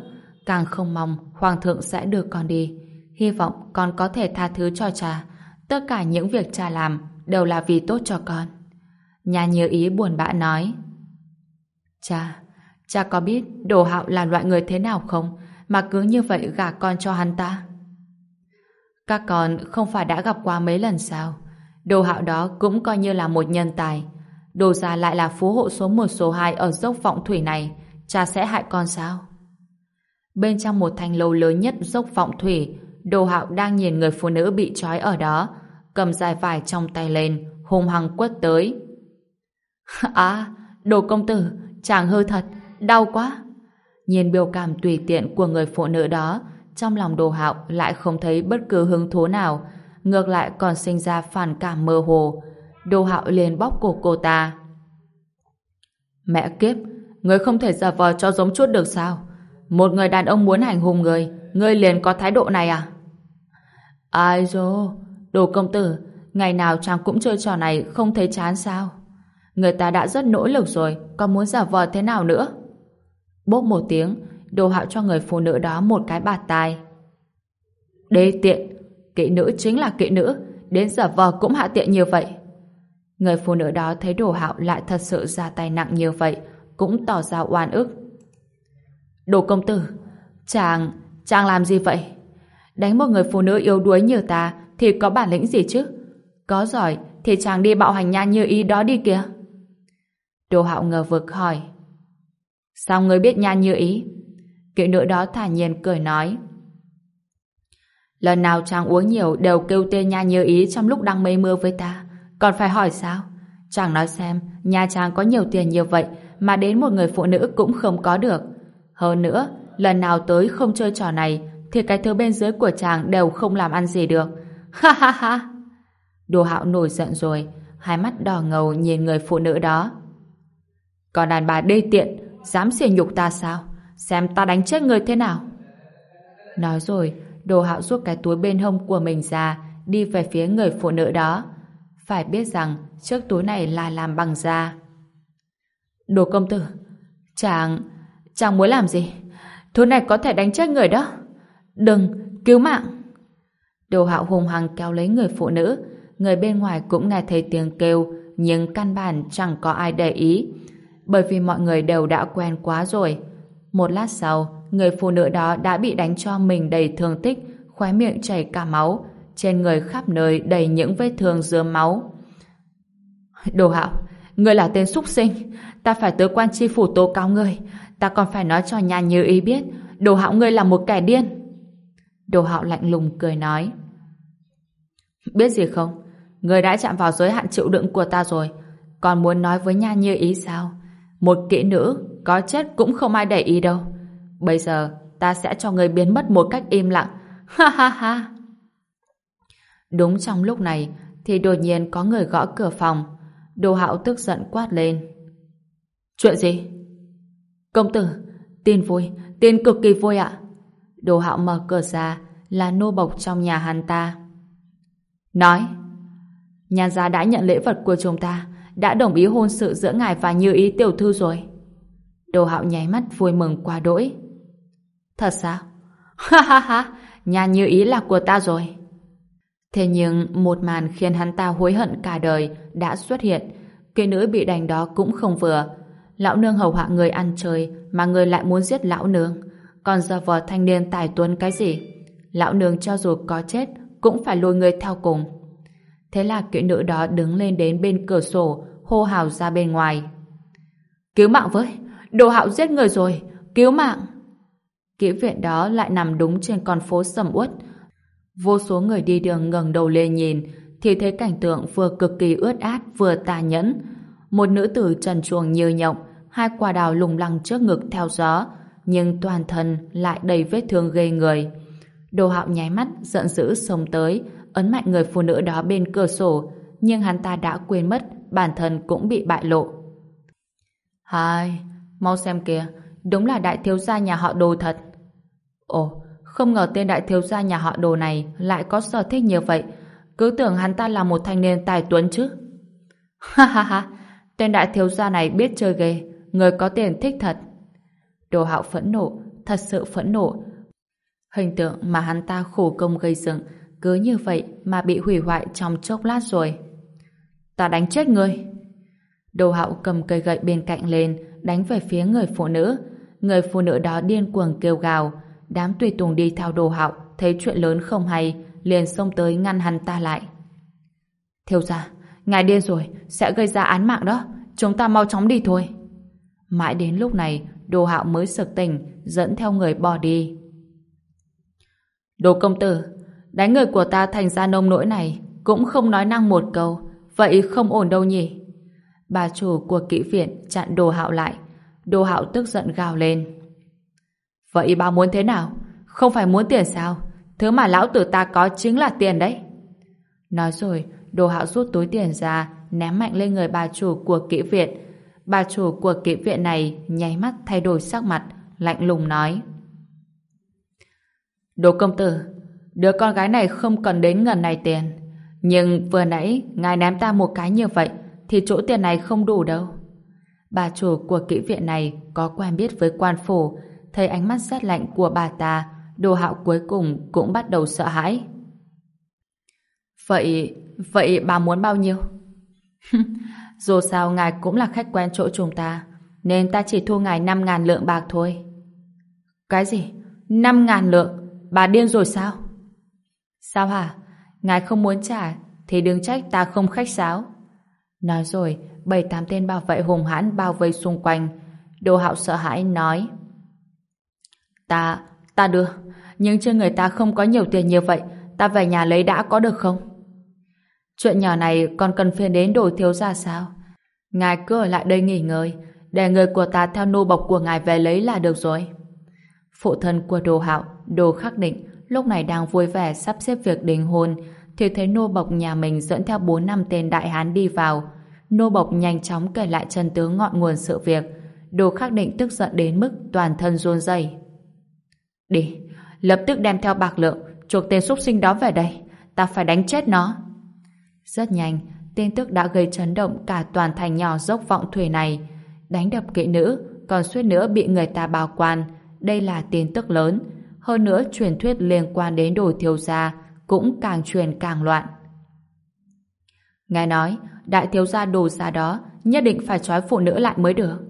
càng không mong Hoàng thượng sẽ đưa con đi. Hy vọng con có thể tha thứ cho cha. Tất cả những việc cha làm đều là vì tốt cho con. Nhà nhớ ý buồn bã nói Cha, cha có biết đồ hạo là loại người thế nào không mà cứ như vậy gả con cho hắn ta? Các con không phải đã gặp qua mấy lần sao? Đồ hạo đó cũng coi như là một nhân tài. Đồ già lại là phú hộ số một số 2 ở dốc vọng thủy này. Cha sẽ hại con sao? Bên trong một thành lâu lớn nhất dốc vọng thủy, đồ hạo đang nhìn người phụ nữ bị trói ở đó, cầm dài vải trong tay lên, hung hăng quất tới. [laughs] À, đồ công tử, chàng hư thật, đau quá. Nhìn biểu cảm tùy tiện của người phụ nữ đó, trong lòng đồ hạo lại không thấy bất cứ hứng thú nào, ngược lại còn sinh ra phản cảm mơ hồ. Đồ hạo liền bóp cổ cô ta. Mẹ kiếp, người không thể giả vờ cho giống chút được sao? Một người đàn ông muốn hành hùng người, người liền có thái độ này à? Ai dô, đồ công tử, ngày nào chàng cũng chơi trò này không thấy chán sao? Người ta đã rất nỗ lực rồi, còn muốn giả vờ thế nào nữa? Bốp một tiếng, đồ hạo cho người phụ nữ đó một cái bạt tai. Đê tiện, kỵ nữ chính là kỵ nữ, đến giả vờ cũng hạ tiện như vậy. Người phụ nữ đó thấy đồ hạo lại thật sự ra tay nặng như vậy, cũng tỏ ra oan ức. Đồ công tử, chàng, chàng làm gì vậy? Đánh một người phụ nữ yếu đuối như ta thì có bản lĩnh gì chứ? Có giỏi thì chàng đi bạo hành nha như ý đó đi kìa. Đồ hạo ngờ vực hỏi. Sao ngươi biết nha như ý? Kỵ nữ đó thả nhiên cười nói. Lần nào chàng uống nhiều đều kêu tên nha như ý trong lúc đang mây mưa với ta. Còn phải hỏi sao? Chàng nói xem, nhà chàng có nhiều tiền như vậy mà đến một người phụ nữ cũng không có được. Hơn nữa, lần nào tới không chơi trò này thì cái thứ bên dưới của chàng đều không làm ăn gì được. [laughs] Ha ha ha! Đồ hạo nổi giận rồi, hai mắt đỏ ngầu nhìn người phụ nữ đó. Còn đàn bà đê tiện, dám xỉ nhục ta sao? Xem ta đánh chết người thế nào? Nói rồi, đồ hạo rút cái túi bên hông của mình ra, đi về phía người phụ nữ đó. Phải biết rằng, chiếc túi này là làm bằng da. Đồ công tử, chàng, chàng muốn làm gì? Thứ này có thể đánh chết người đó. Đừng, cứu mạng. Đồ hạo hùng hằng kéo lấy người phụ nữ. Người bên ngoài cũng nghe thấy tiếng kêu, nhưng căn bản chẳng có ai để ý. Bởi vì mọi người đều đã quen quá rồi. Một lát sau, người phụ nữ đó đã bị đánh cho mình đầy thương tích, khóe miệng chảy cả máu, trên người khắp nơi đầy những vết thương dưa máu. Đồ hạo, ngươi là tên súc sinh, ta phải tới quan tri phủ tố cáo ngươi, ta còn phải nói cho nhà như ý biết, đồ hạo ngươi là một kẻ điên. Đồ hạo lạnh lùng cười nói. Biết gì không? Ngươi đã chạm vào giới hạn chịu đựng của ta rồi, còn muốn nói với nha như ý sao? Một kỹ nữ, có chết cũng không ai để ý đâu. Bây giờ, ta sẽ cho ngươi biến mất một cách im lặng. [laughs] Ha ha ha! Đúng trong lúc này, thì đột nhiên có người gõ cửa phòng. Đồ hạo tức giận quát lên. Chuyện gì? Công tử, tin vui, tin cực kỳ vui ạ. Đồ hạo mở cửa ra, là nô bộc trong nhà hắn ta. Nói, nhà gia đã nhận lễ vật của chúng ta, đã đồng ý hôn sự giữa ngài và như ý tiểu thư rồi. Đồ hạo nháy mắt vui mừng quá đỗi. Thật sao? [laughs] Ha ha ha, nhà như ý là của ta rồi. Thế nhưng một màn khiến hắn ta hối hận cả đời đã xuất hiện. cái nữ bị đánh đó cũng không vừa. Lão nương hầu hạ người ăn chơi mà người lại muốn giết lão nương. Còn giờ vò thanh niên tài tuấn cái gì? Lão nương cho dù có chết cũng phải lôi người theo cùng. Thế là kỹ nữ đó đứng lên đến bên cửa sổ hô hào ra bên ngoài. Cứu mạng với! Đồ hạo giết người rồi! Cứu mạng! Kỹ viện đó lại nằm đúng trên con phố sầm uất Vô số người đi đường ngẩng đầu lên nhìn, thì thấy cảnh tượng vừa cực kỳ ướt át vừa tà nhẫn. Một nữ tử trần truồng như nhộng, hai quả đào lùng lăng trước ngực theo gió, nhưng toàn thân lại đầy vết thương ghê người. Đồ hạo nháy mắt, giận dữ xông tới, ấn mạnh người phụ nữ đó bên cửa sổ, nhưng hắn ta đã quên mất bản thân cũng bị bại lộ. Hai, mau xem kìa, đúng là đại thiếu gia nhà họ đồ thật. Ồ, không ngờ tên đại thiếu gia nhà họ đồ này lại có sở thích như vậy. Cứ tưởng hắn ta là một thanh niên tài tuấn chứ. Ha ha ha, tên đại thiếu gia này biết chơi ghê, người có tiền thích thật. Đồ hạo phẫn nộ, thật sự phẫn nộ. Hình tượng mà hắn ta khổ công gây dựng, cứ như vậy mà bị hủy hoại trong chốc lát rồi. Ta đánh chết ngươi. Đồ hạo cầm cây gậy bên cạnh lên, đánh về phía người phụ nữ. Người phụ nữ đó điên cuồng kêu gào, Đám tùy tùng đi theo đồ hạo thấy chuyện lớn không hay liền xông tới ngăn hắn ta lại. Thiếu gia, ngài điên rồi, sẽ gây ra án mạng đó. Chúng ta mau chóng đi thôi. Mãi đến lúc này, đồ hạo mới sực tỉnh, dẫn theo người bỏ đi. Đồ công tử, đánh người của ta thành ra nông nỗi này, cũng không nói năng một câu, vậy không ổn đâu nhỉ? Bà chủ của kỹ viện chặn đồ hạo lại. Đồ hạo tức giận gào lên. Vậy bà muốn thế nào? Không phải muốn tiền sao? Thứ mà lão tử ta có chính là tiền đấy. Nói rồi, đồ hạo rút túi tiền ra, ném mạnh lên người bà chủ của kỹ viện. Bà chủ của kỹ viện này nháy mắt thay đổi sắc mặt, lạnh lùng nói. Đồ công tử, đứa con gái này không cần đến ngần này tiền. Nhưng vừa nãy, ngài ném ta một cái như vậy, thì chỗ tiền này không đủ đâu. Bà chủ của kỹ viện này có quen biết với quan phủ, thấy ánh mắt rét lạnh của bà ta, đồ hạo cuối cùng cũng bắt đầu sợ hãi. Vậy, vậy bà muốn bao nhiêu? [laughs] Dù sao ngài cũng là khách quen chỗ chúng ta, nên ta chỉ thu ngài 5.000 lượng bạc thôi. Cái gì? 5.000 lượng? Bà điên rồi sao? Sao hả? Ngài không muốn trả, thì đừng trách ta không khách sáo. Nói rồi, bảy tám tên bảo vệ hùng hãn bao vây xung quanh. Đồ hạo sợ hãi nói Ta, ta đưa. Nhưng trên người ta không có nhiều tiền như vậy. Ta về nhà lấy đã có được không? Chuyện nhỏ này còn cần phiền đến đồ thiếu ra sao? Ngài cứ ở lại đây nghỉ ngơi. Để người của ta theo nô bộc của ngài về lấy là được rồi. Phụ thân của đồ hạo, đồ khắc định, lúc này đang vui vẻ sắp xếp việc đình hôn, thì thấy nô bộc nhà mình dẫn theo bốn năm tên đại hán đi vào. Nô bộc nhanh chóng kể lại chân tướng ngọn nguồn sự việc. Đồ khắc định tức giận đến mức toàn thân run rẩy. Đi, lập tức đem theo bạc lượng, chuộc tên xúc sinh đó về đây. Ta phải đánh chết nó. Rất nhanh, tin tức đã gây chấn động cả toàn thành nhỏ dốc vọng thủy này. Đánh đập kỵ nữ, còn suýt nữa bị người ta bao quan. Đây là tin tức lớn. Hơn nữa, truyền thuyết liên quan đến đồ thiếu gia cũng càng truyền càng loạn. Nghe nói, đại thiếu gia đồ gia đó nhất định phải trói phụ nữ lại mới được. [laughs]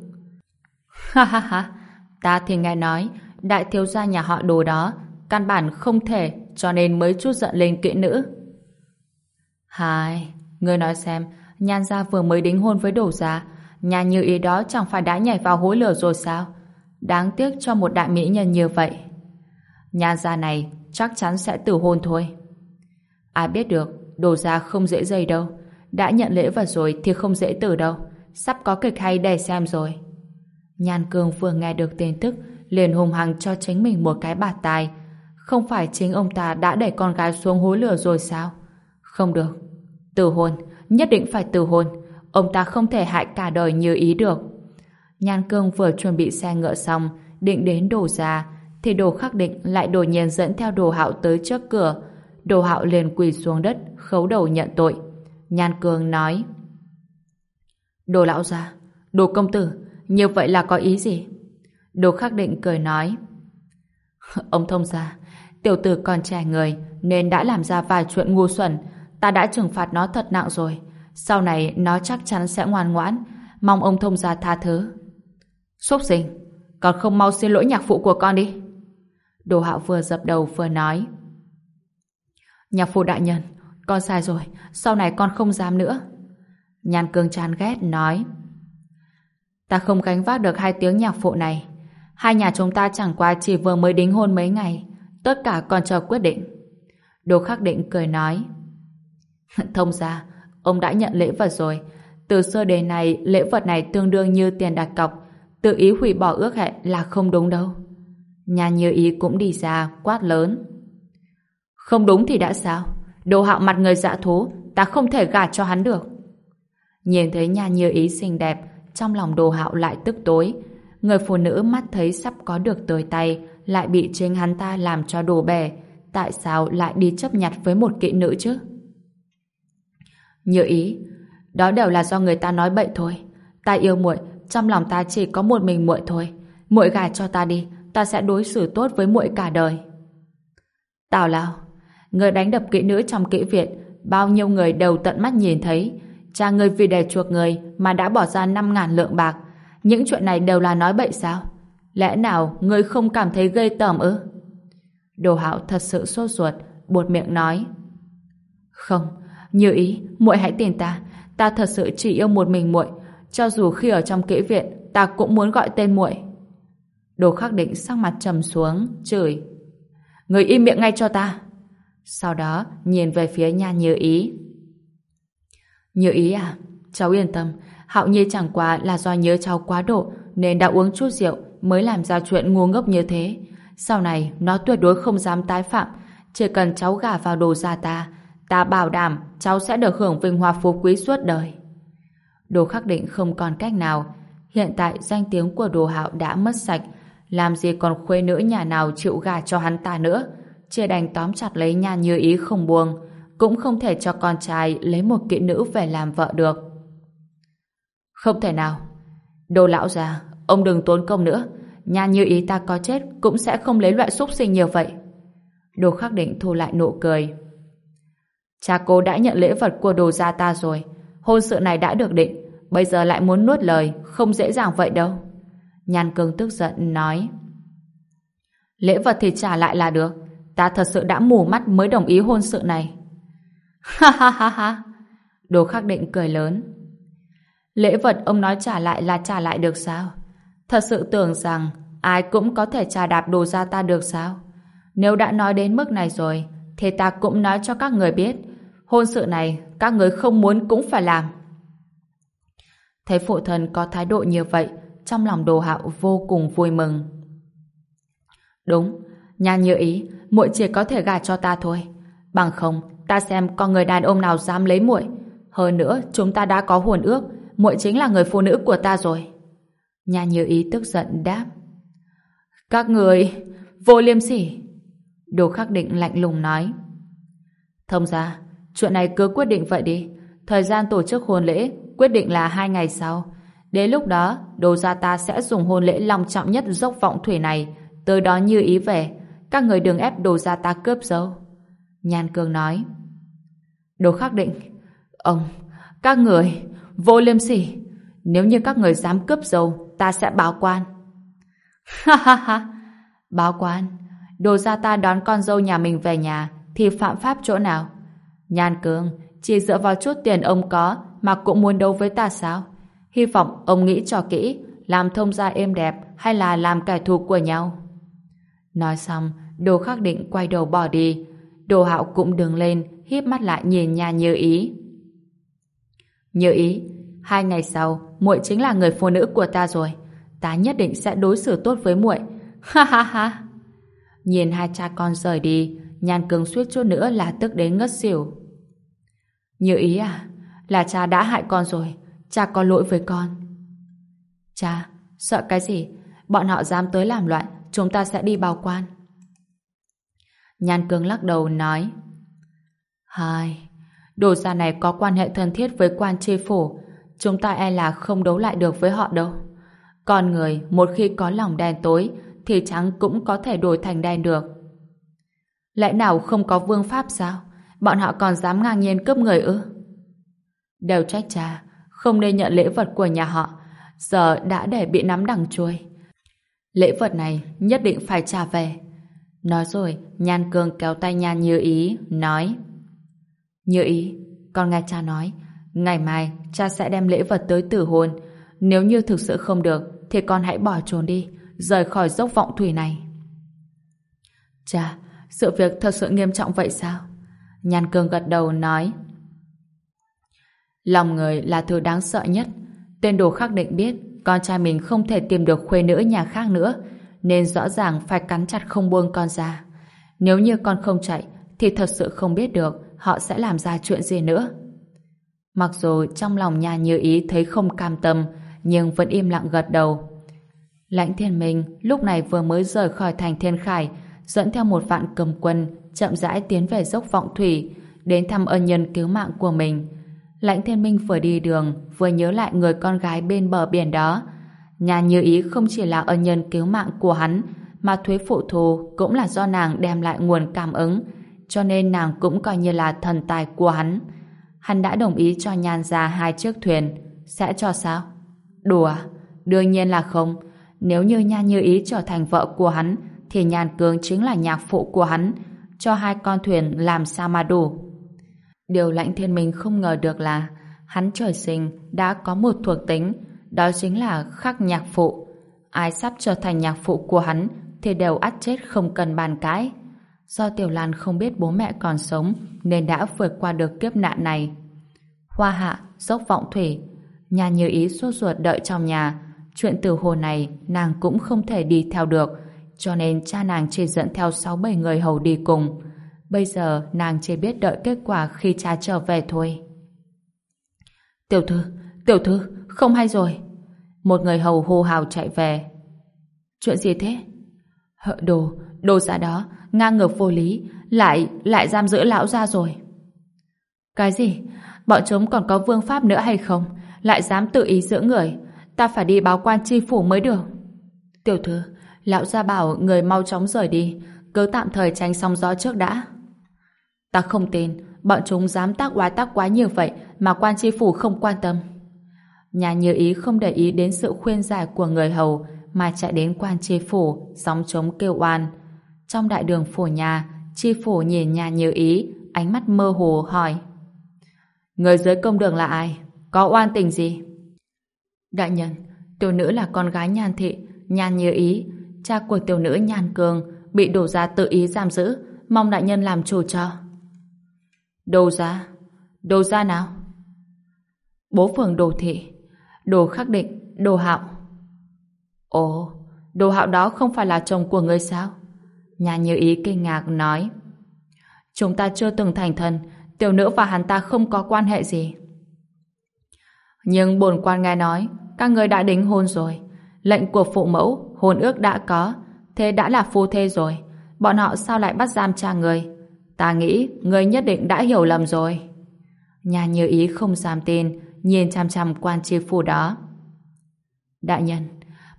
Ha ha ha, ta thì nghe nói, đại thiếu gia nhà họ đồ đó căn bản không thể cho nên mới chút giận lên kỹ nữ. Hai, ngươi nói xem, nhan gia vừa mới đính hôn với đồ gia, nhà như ý đó chẳng phải đã nhảy vào hối lửa rồi sao? Đáng tiếc cho một đại mỹ nhân như vậy. Nhan gia này chắc chắn sẽ tử hôn thôi. Ai biết được, đồ gia không dễ dây đâu. Đã nhận lễ vật rồi thì không dễ tử đâu. Sắp có kịch hay để xem rồi. Nhan Cương vừa nghe được tin tức liền hùng hằng cho chính mình một cái bạt tài. Không phải chính ông ta đã đẩy con gái xuống hối lửa rồi sao? Không được. Từ hôn, nhất định phải từ hôn. Ông ta không thể hại cả đời như ý được. Nhan Cương vừa chuẩn bị xe ngựa xong, định đến đồ ra, thì đồ khắc định lại đột nhiên dẫn theo đồ hạo tới trước cửa. Đồ hạo liền quỳ xuống đất, khấu đầu nhận tội. Nhan Cương nói Đồ lão gia, đồ công tử, như vậy là có ý gì? Đồ khắc định cười nói Ông thông gia, tiểu tử còn trẻ người nên đã làm ra vài chuyện ngu xuẩn. Ta đã trừng phạt nó thật nặng rồi. Sau này nó chắc chắn sẽ ngoan ngoãn. Mong ông thông gia tha thứ. Xúc sinh, còn không mau xin lỗi nhạc phụ của con đi. Đồ hạo vừa dập đầu vừa nói. Nhạc phụ đại nhân, con sai rồi, sau này con không dám nữa. nhàn cương chán ghét nói. Ta không gánh vác được hai tiếng nhạc phụ này. Hai nhà chúng ta chẳng qua chỉ vừa mới đính hôn mấy ngày. Tất cả còn chờ quyết định. Đồ khắc định cười nói. [laughs] Thông ra, ông đã nhận lễ vật rồi. Từ xưa đến nay, lễ vật này tương đương như tiền đặt cọc. Tự ý hủy bỏ ước hẹn là không đúng đâu. Nhà như ý cũng đi ra, quát lớn. Không đúng thì đã sao? Đồ hạo mặt người dạ thú, ta không thể gả cho hắn được. Nhìn thấy nhà như ý xinh đẹp, trong lòng đồ hạo lại tức tối. Người phụ nữ mắt thấy sắp có được tới tay, lại bị chính hắn ta làm cho đồ bè. Tại sao lại đi chấp nhặt với một kỵ nữ chứ? Như ý, đó đều là do người ta nói bậy thôi. Ta yêu muội, trong lòng ta chỉ có một mình muội thôi. Muội gả cho ta đi, ta sẽ đối xử tốt với muội cả đời. Tào Lao, người đánh đập kỹ nữ trong kỹ viện, bao nhiêu người đều tận mắt nhìn thấy. Cha người vì để chuộc người mà đã bỏ ra 5 ngàn lượng bạc. Những chuyện này đều là nói bậy sao? Lẽ nào người không cảm thấy gây tởm ư? Đồ hạo thật sự sốt ruột, buột miệng nói. Không, như ý, muội hãy tin ta. Ta thật sự chỉ yêu một mình muội. Cho dù khi ở trong kỹ viện, ta cũng muốn gọi tên muội. Đồ khắc định sắc mặt trầm xuống, chửi. Người im miệng ngay cho ta. Sau đó, nhìn về phía nha như ý. Như ý à? Cháu yên tâm. Hạo Nhi chẳng qua là do nhớ cháu quá độ nên đã uống chút rượu mới làm ra chuyện ngu ngốc như thế. Sau này, nó tuyệt đối không dám tái phạm. Chỉ cần cháu gả vào đồ gia ta, ta bảo đảm cháu sẽ được hưởng vinh hoa phú quý suốt đời. Đồ khắc định không còn cách nào. Hiện tại danh tiếng của đồ hạo đã mất sạch. Làm gì còn khuê nữ nhà nào chịu gả cho hắn ta nữa. Chia đành tóm chặt lấy nhà như ý không buông. Cũng không thể cho con trai lấy một kỹ nữ về làm vợ được. Không thể nào. Đồ lão già, ông đừng tốn công nữa. Nhà như ý ta có chết cũng sẽ không lấy loại xúc sinh như vậy. Đồ khắc định thu lại nụ cười. Cha cô đã nhận lễ vật của đồ gia ta rồi. Hôn sự này đã được định. Bây giờ lại muốn nuốt lời. Không dễ dàng vậy đâu. Nhan cương tức giận nói. Lễ vật thì trả lại là được. Ta thật sự đã mù mắt mới đồng ý hôn sự này. Ha ha ha ha. Đồ khắc định cười lớn. Lễ vật ông nói trả lại là trả lại được sao? Thật sự tưởng rằng ai cũng có thể trả đạp đồ ra ta được sao? Nếu đã nói đến mức này rồi, thì ta cũng nói cho các người biết, hôn sự này các người không muốn cũng phải làm. Thấy phụ thân có thái độ như vậy, trong lòng đồ hạo vô cùng vui mừng. Đúng, nhà như ý, muội chỉ có thể gả cho ta thôi. Bằng không, ta xem có người đàn ông nào dám lấy muội. Hơn nữa, chúng ta đã có hồn ước, muội chính là người phụ nữ của ta rồi. Nhà như ý tức giận đáp. Các người, vô liêm sỉ. Đồ khắc định lạnh lùng nói. Thông ra, chuyện này cứ quyết định vậy đi. Thời gian tổ chức hôn lễ quyết định là hai ngày sau. Đến lúc đó, đồ gia ta sẽ dùng hôn lễ long trọng nhất dốc vọng thủy này, tới đó như ý về. Các người đừng ép đồ gia ta cướp dâu. Nhan Cương nói. Đồ khắc định. Ông, các người, vô liêm sỉ. Nếu như các người dám cướp dầu, ta sẽ báo quan. [laughs] Ha ha ha. Báo quan. Đồ gia ta đón con dâu nhà mình về nhà thì phạm pháp chỗ nào? Nhan Cương, chỉ dựa vào chút tiền ông có mà cũng muốn đấu với ta sao? Hy vọng ông nghĩ cho kỹ làm thông gia êm đẹp hay là làm kẻ thù của nhau. Nói xong, đồ khắc định quay đầu bỏ đi. Đồ hạo cũng đứng lên, híp mắt lại nhìn nhà như ý. Như ý, hai ngày sau, muội chính là người phụ nữ của ta rồi. Ta nhất định sẽ đối xử tốt với muội. Ha ha ha. Nhìn hai cha con rời đi, nhan cương suýt chút nữa là tức đến ngất xỉu. Như ý à, là cha đã hại con rồi, cha có lỗi với con. Cha, sợ cái gì? Bọn họ dám tới làm loạn, chúng ta sẽ đi báo quan. Nhan Cương lắc đầu nói Hai, đồ gia này có quan hệ thân thiết với quan tri phủ, chúng ta e là không đấu lại được với họ đâu. Con người, một khi có lòng đen tối, thì trắng cũng có thể đổi thành đen được. Lẽ nào không có vương pháp sao? Bọn họ còn dám ngang nhiên cướp người ư? Đều trách cha, không nên nhận lễ vật của nhà họ, giờ đã để bị nắm đằng chuôi. Lễ vật này nhất định phải trả về. Nói rồi, Nhan Cương kéo tay Nhan Như Ý, nói Như Ý, con nghe cha nói, ngày mai cha sẽ đem lễ vật tới tử hôn. Nếu như thực sự không được, thì con hãy bỏ trốn đi, rời khỏi dốc vọng thủy này. Cha, sự việc thật sự nghiêm trọng vậy sao? Nhan Cương gật đầu nói, Lòng người là thứ đáng sợ nhất. Tên đồ khắc định biết, con trai mình không thể tìm được khuê nữ nhà khác nữa, nên rõ ràng phải cắn chặt không buông con ra. Nếu như con không chạy, thì thật sự không biết được họ sẽ làm ra chuyện gì nữa. Mặc dù trong lòng nhà như ý thấy không cam tâm, nhưng vẫn im lặng gật đầu. Lãnh thiên minh lúc này vừa mới rời khỏi thành thiên khải dẫn theo một vạn cầm quân chậm rãi tiến về dốc vọng thủy đến thăm ân nhân cứu mạng của mình. Lãnh thiên minh vừa đi đường vừa nhớ lại người con gái bên bờ biển đó Nhà như ý không chỉ là ân nhân cứu mạng của hắn, mà thuế phụ thù cũng là do nàng đem lại nguồn cảm ứng, cho nên nàng cũng coi như là thần tài của hắn. Hắn đã đồng ý cho nhan ra hai chiếc thuyền, sẽ cho sao? Đùa, đương nhiên là không. Nếu như nhan như ý trở thành vợ của hắn, thì nhàn cương chính là nhạc phụ của hắn, cho hai con thuyền làm sao mà đủ. Điều lãnh thiên minh không ngờ được là hắn trời sinh đã có một thuộc tính đó chính là khắc nhạc phụ. Ai sắp trở thành nhạc phụ của hắn thì đều ắt chết không cần bàn cãi. Do Tiểu Lan không biết bố mẹ còn sống nên đã vượt qua được kiếp nạn này. Hoa hạ, dốc vọng thủy. Nhà như ý sốt ruột đợi trong nhà. Chuyện từ hồ này nàng cũng không thể đi theo được cho nên cha nàng chỉ dẫn theo 6-7 người hầu đi cùng. Bây giờ nàng chỉ biết đợi kết quả khi cha trở về thôi. Tiểu thư, tiểu thư, không hay rồi. Một người hầu hô hào chạy về. Chuyện gì thế? Hợ đồ, đồ giả đó, ngang ngược vô lý, lại, lại giam giữ lão ra rồi. Cái gì? Bọn chúng còn có vương pháp nữa hay không? Lại dám tự ý giữ người. Ta phải đi báo quan tri phủ mới được. Tiểu thư, lão gia bảo người mau chóng rời đi, cứ tạm thời tránh sóng gió trước đã. Ta không tin, bọn chúng dám tác quá tác quá như vậy mà quan chi phủ không quan tâm. Nhà như ý không để ý đến sự khuyên giải của người hầu mà chạy đến quan tri phủ sóng trống kêu oan. Trong đại đường phủ nhà, tri phủ nhìn nhà như ý, ánh mắt mơ hồ hỏi Người dưới công đường là ai? Có oan tình gì? Đại nhân, tiểu nữ là con gái nhan thị, nhan như ý. Cha của tiểu nữ nhàn cường bị đổ ra tự ý giam giữ, mong đại nhân làm chủ cho. Đồ ra? Đồ ra nào? Bố phường đồ thị Đồ khắc định, đồ hạo. Ồ, đồ hạo đó không phải là chồng của ngươi sao? Nhà như ý kinh ngạc nói. Chúng ta chưa từng thành thân, tiểu nữ và hắn ta không có quan hệ gì. Nhưng bổn quan nghe nói, các người đã đính hôn rồi. Lệnh của phụ mẫu, hôn ước đã có, thế đã là phu thê rồi. Bọn họ sao lại bắt giam cha người? Ta nghĩ người nhất định đã hiểu lầm rồi. Nhà như ý không dám tin, nhìn chăm chăm quan tri phủ đó. Đại nhân,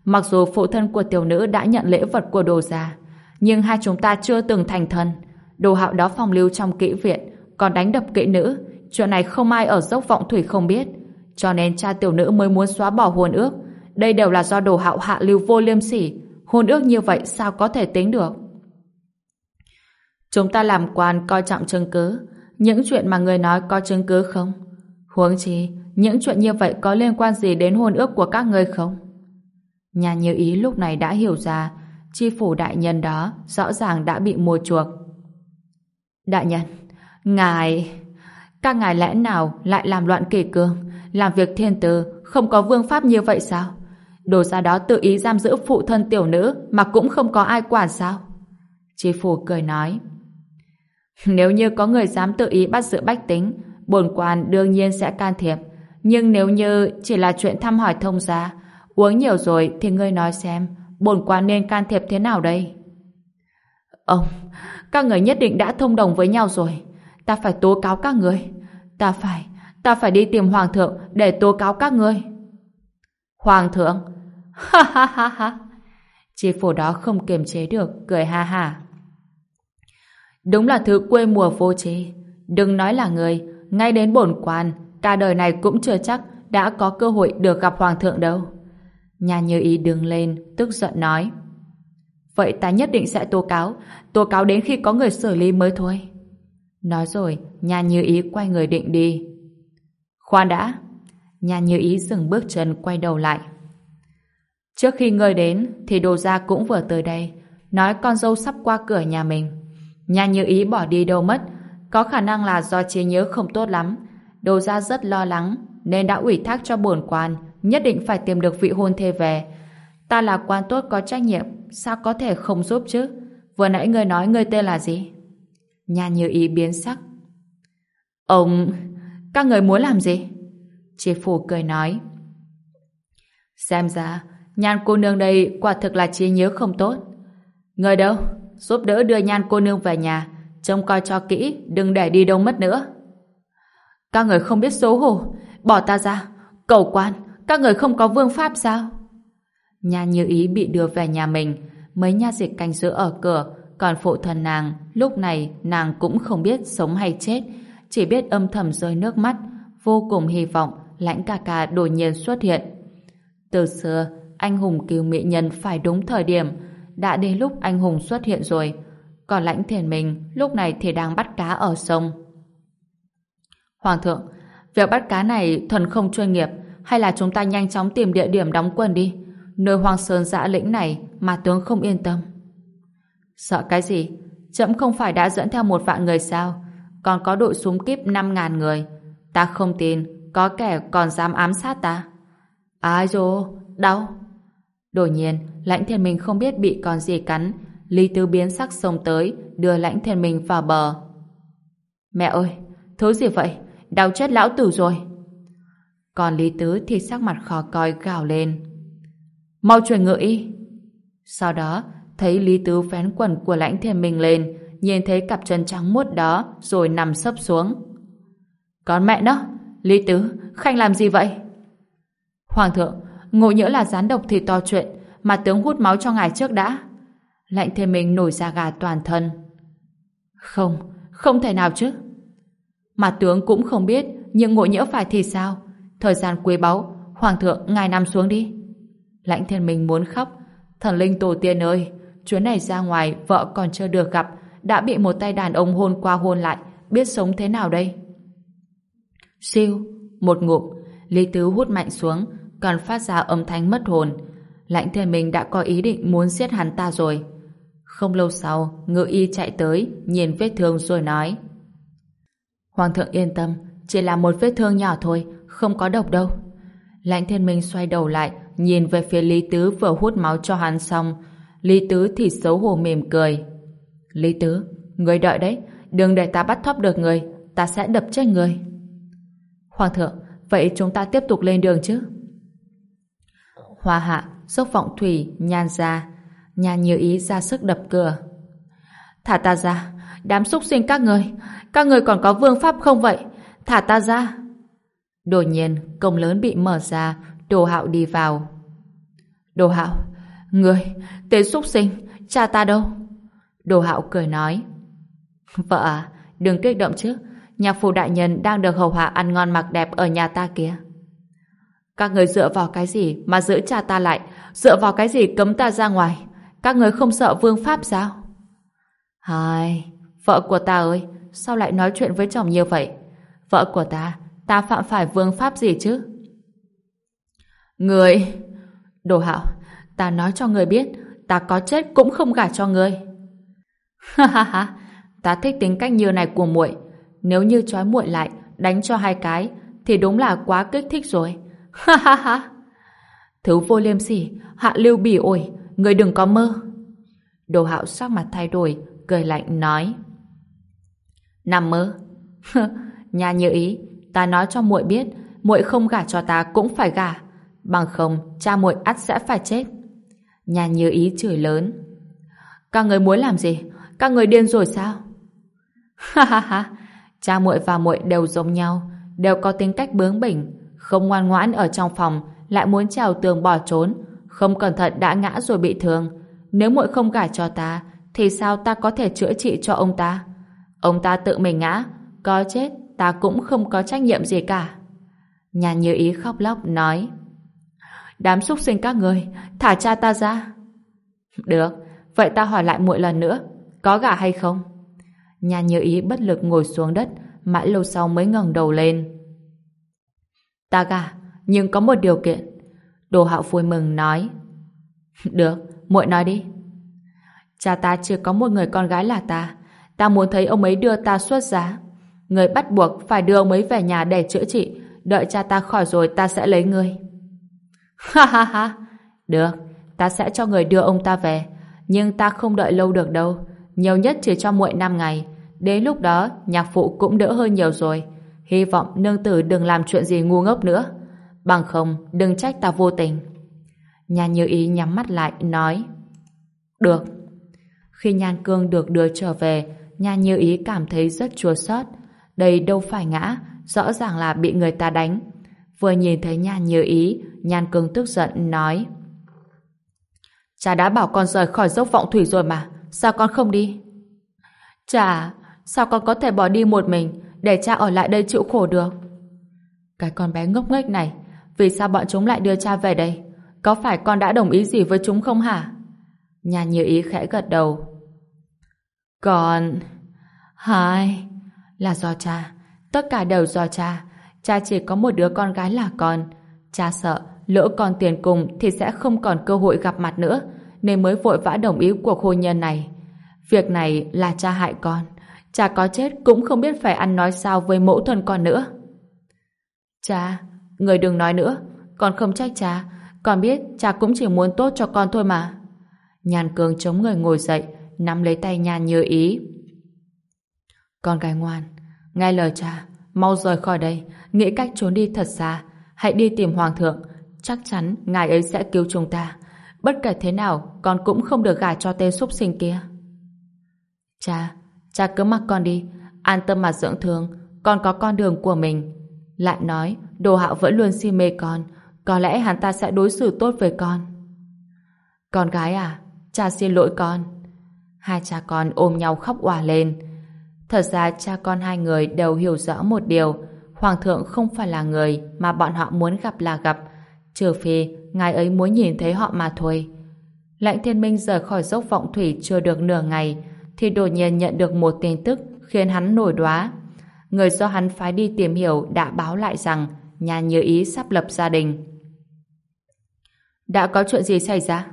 mặc dù phụ thân của tiểu nữ đã nhận lễ vật của đồ già, nhưng hai chúng ta chưa từng thành thân. Đồ hạo đó phong lưu trong kỹ viện, còn đánh đập kỹ nữ. Chuyện này không ai ở dốc vọng thủy không biết. Cho nên cha tiểu nữ mới muốn xóa bỏ hôn ước. Đây đều là do đồ hạo hạ lưu vô liêm sỉ. Hôn ước như vậy sao có thể tính được? Chúng ta làm quan coi trọng chứng cứ. Những chuyện mà người nói có chứng cứ không? Huống chi, những chuyện như vậy có liên quan gì đến hôn ước của các người không? Nhà như ý lúc này đã hiểu ra chi phủ đại nhân đó rõ ràng đã bị mua chuộc. Đại nhân, ngài... Các ngài lẽ nào lại làm loạn kỷ cương, làm việc thiên tư, không có vương pháp như vậy sao? Đồ ra đó tự ý giam giữ phụ thân tiểu nữ mà cũng không có ai quản sao? Chi phủ cười nói. Nếu như có người dám tự ý bắt giữ bách tính, bổn quan đương nhiên sẽ can thiệp. Nhưng nếu như chỉ là chuyện thăm hỏi thông gia, uống nhiều rồi thì ngươi nói xem, bổn quan nên can thiệp thế nào đây? Ông, các người nhất định đã thông đồng với nhau rồi. Ta phải tố cáo các người. Ta phải, ta phải đi tìm hoàng thượng để tố cáo các ngươi. Hoàng thượng? Ha ha ha ha. Chi phủ đó không kiềm chế được, cười ha ha. Đúng là thứ quê mùa vô chế. Đừng nói là người, ngay đến bổn quan, cả đời này cũng chưa chắc đã có cơ hội được gặp hoàng thượng đâu. Nhà như ý đứng lên, tức giận nói. Vậy ta nhất định sẽ tố cáo, tố cáo đến khi có người xử lý mới thôi. Nói rồi, nhà như ý quay người định đi. Khoan đã. Nhà như ý dừng bước chân quay đầu lại. Trước khi ngươi đến, thì đồ gia cũng vừa tới đây, nói con dâu sắp qua cửa nhà mình. Nhà như ý bỏ đi đâu mất, có khả năng là do trí nhớ không tốt lắm. Đồ gia rất lo lắng, nên đã ủy thác cho bổn quan, nhất định phải tìm được vị hôn thê về. Ta là quan tốt có trách nhiệm, sao có thể không giúp chứ? Vừa nãy ngươi nói ngươi tên là gì? Nhà như ý biến sắc. Ông... Các người muốn làm gì? Chị Phủ cười nói. Xem ra, nhan cô nương đây quả thực là trí nhớ không tốt. Người đâu? Giúp đỡ đưa nhan cô nương về nhà, trông coi cho kỹ, đừng để đi đâu mất nữa. Các người không biết xấu hổ, bỏ ta ra. Cầu quan, các người không có vương pháp sao? Nhan như ý bị đưa về nhà mình, mấy nha dịch canh giữ ở cửa, còn phụ thân nàng, lúc này nàng cũng không biết sống hay chết, chỉ biết âm thầm rơi nước mắt, vô cùng hy vọng lãnh ca ca đột nhiên xuất hiện. Từ xưa, anh hùng cứu mỹ nhân phải đúng thời điểm, đã đến lúc anh hùng xuất hiện rồi. Còn lãnh thiền mình lúc này thì đang bắt cá ở sông. Hoàng thượng, việc bắt cá này thuần không chuyên nghiệp, hay là chúng ta nhanh chóng tìm địa điểm đóng quân đi? Nơi Hoàng Sơn dã lĩnh này mà tướng không yên tâm. Sợ cái gì? Chậm không phải đã dẫn theo một vạn người sao? Còn có đội súng kíp 5.000 người. Ta không tin có kẻ còn dám ám sát ta. Ai dô, đau. Đột nhiên, lãnh thiên minh không biết bị con gì cắn. Lý Tứ biến sắc sông tới, đưa lãnh thiên minh vào bờ. Mẹ ơi, thứ gì vậy? Đau chết lão tử rồi. Còn Lý Tứ thì sắc mặt khó coi gào lên. Mau chuyển ngựa y. Sau đó, thấy Lý Tứ vén quần của lãnh thiên minh lên, nhìn thấy cặp chân trắng muốt đó, rồi nằm sấp xuống. Con mẹ nó, Lý Tứ, Khanh làm gì vậy? Hoàng thượng, ngộ nhỡ là gián độc thì to chuyện, mà tướng hút máu cho ngài trước đã. Lạnh thêm mình nổi da gà toàn thân. Không, không thể nào chứ. Mà tướng cũng không biết, nhưng ngộ nhỡ phải thì sao? Thời gian quý báu, Hoàng thượng, ngài nằm xuống đi. Lãnh thiên minh muốn khóc. Thần linh tổ tiên ơi, chuyến này ra ngoài vợ còn chưa được gặp, đã bị một tay đàn ông hôn qua hôn lại, biết sống thế nào đây? Siêu, một ngụm, Lý Tứ hút mạnh xuống, còn phát ra âm thanh mất hồn. Lãnh thiên minh đã có ý định muốn giết hắn ta rồi. Không lâu sau, ngự y chạy tới, nhìn vết thương rồi nói. Hoàng thượng yên tâm, chỉ là một vết thương nhỏ thôi, không có độc đâu. Lãnh thiên minh xoay đầu lại, nhìn về phía Lý Tứ vừa hút máu cho hắn xong. Lý Tứ thì xấu hổ mỉm cười. Lý Tứ, người đợi đấy, đừng để ta bắt thóp được người, ta sẽ đập chết người. Hoàng thượng, vậy chúng ta tiếp tục lên đường chứ? Hoa hạ, dốc vọng thủy, nhan ra. Nhan như ý ra sức đập cửa. Thả ta ra, đám xúc sinh các người. Các người còn có vương pháp không vậy? Thả ta ra. Đột nhiên, cổng lớn bị mở ra, đồ hạo đi vào. Đồ hạo, người, tên xúc sinh, cha ta đâu? Đồ hạo cười nói. Vợ à, đừng kích động chứ. Nhạc phụ đại nhân đang được hầu hạ ăn ngon mặc đẹp ở nhà ta kia. Các người dựa vào cái gì mà giữ cha ta lại? Dựa vào cái gì cấm ta ra ngoài? Các người không sợ vương pháp sao? Hai, vợ của ta ơi, sao lại nói chuyện với chồng như vậy? Vợ của ta, ta phạm phải vương pháp gì chứ? Người... Đồ hạo, ta nói cho người biết, ta có chết cũng không gả cho người. Ha ha ha, ta thích tính cách như này của muội. Nếu như trói muội lại, đánh cho hai cái, thì đúng là quá kích thích rồi. Ha ha ha. Thứ vô liêm sỉ, hạ lưu bỉ ổi, người đừng có mơ. Đồ hạo sắc mặt thay đổi, cười lạnh nói. Nằm mơ. [laughs] Nhà như ý, ta nói cho muội biết, muội không gả cho ta cũng phải gả. Bằng không, cha muội ắt sẽ phải chết. Nhà như ý chửi lớn. Các người muốn làm gì? Các người điên rồi sao? [laughs] Ha ha ha, cha muội và muội đều giống nhau, đều có tính cách bướng bỉnh, không ngoan ngoãn ở trong phòng, lại muốn trèo tường bỏ trốn, không cẩn thận đã ngã rồi bị thương. Nếu muội không gả cho ta, thì sao ta có thể chữa trị cho ông ta? Ông ta tự mình ngã, có chết ta cũng không có trách nhiệm gì cả. Nhà như ý khóc lóc nói Đám súc sinh các người, thả cha ta ra. Được, vậy ta hỏi lại muội lần nữa, có gả hay không? Nhà như ý bất lực ngồi xuống đất, mãi lâu sau mới ngẩng đầu lên. Ta gả, nhưng có một điều kiện. Đồ hạo vui mừng nói. [laughs] Được, muội nói đi. Cha ta chưa có một người con gái là ta. Ta muốn thấy ông ấy đưa ta xuất giá. Người bắt buộc phải đưa ông ấy về nhà để chữa trị. Đợi cha ta khỏi rồi ta sẽ lấy người. [laughs] Ha ha ha. Được, ta sẽ cho người đưa ông ta về. Nhưng ta không đợi lâu được đâu. Nhiều nhất chỉ cho muội năm ngày. Đến lúc đó, nhạc phụ cũng đỡ hơn nhiều rồi. Hy vọng nương tử đừng làm chuyện gì ngu ngốc nữa. Bằng không, đừng trách ta vô tình. Nhan như ý nhắm mắt lại, nói Được. Khi Nhan Cương được đưa trở về, Nha Như Ý cảm thấy rất chua xót. Đây đâu phải ngã, rõ ràng là bị người ta đánh. Vừa nhìn thấy Nha Như Ý, Nhan Cương tức giận nói Cha đã bảo con rời khỏi dốc vọng thủy rồi mà, sao con không đi? Chà, sao con có thể bỏ đi một mình để cha ở lại đây chịu khổ được? Cái con bé ngốc nghếch này, vì sao bọn chúng lại đưa cha về đây? Có phải con đã đồng ý gì với chúng không hả? Nhà như ý khẽ gật đầu. Còn... Hai... Là do cha. Tất cả đều do cha. Cha chỉ có một đứa con gái là con. Cha sợ, lỡ con tiền cùng thì sẽ không còn cơ hội gặp mặt nữa, nên mới vội vã đồng ý cuộc hôn nhân này. Việc này là cha hại con. Cha có chết cũng không biết phải ăn nói sao với mẫu thân con nữa. Cha, người đừng nói nữa. Con không trách cha. Con biết cha cũng chỉ muốn tốt cho con thôi mà. Nhàn cường chống người ngồi dậy, nắm lấy tay Nhan như ý. Con gái ngoan, nghe lời cha, mau rời khỏi đây, nghĩ cách trốn đi thật xa. Hãy đi tìm hoàng thượng, chắc chắn ngài ấy sẽ cứu chúng ta. Bất kể thế nào, con cũng không được gả cho tên súc sinh kia. Cha, cha cứ mặc con đi, an tâm mà dưỡng thương, con có con đường của mình. Lại nói, đồ hạo vẫn luôn si mê con, có lẽ hắn ta sẽ đối xử tốt với con. Con gái à, cha xin lỗi con. Hai cha con ôm nhau khóc òa lên. Thật ra cha con hai người đều hiểu rõ một điều, Hoàng thượng không phải là người mà bọn họ muốn gặp là gặp, trừ phi ngài ấy muốn nhìn thấy họ mà thôi. Lãnh thiên minh rời khỏi dốc vọng thủy chưa được nửa ngày, thì đột nhiên nhận được một tin tức khiến hắn nổi đoá. Người do hắn phái đi tìm hiểu đã báo lại rằng nhà như ý sắp lập gia đình. Đã có chuyện gì xảy ra?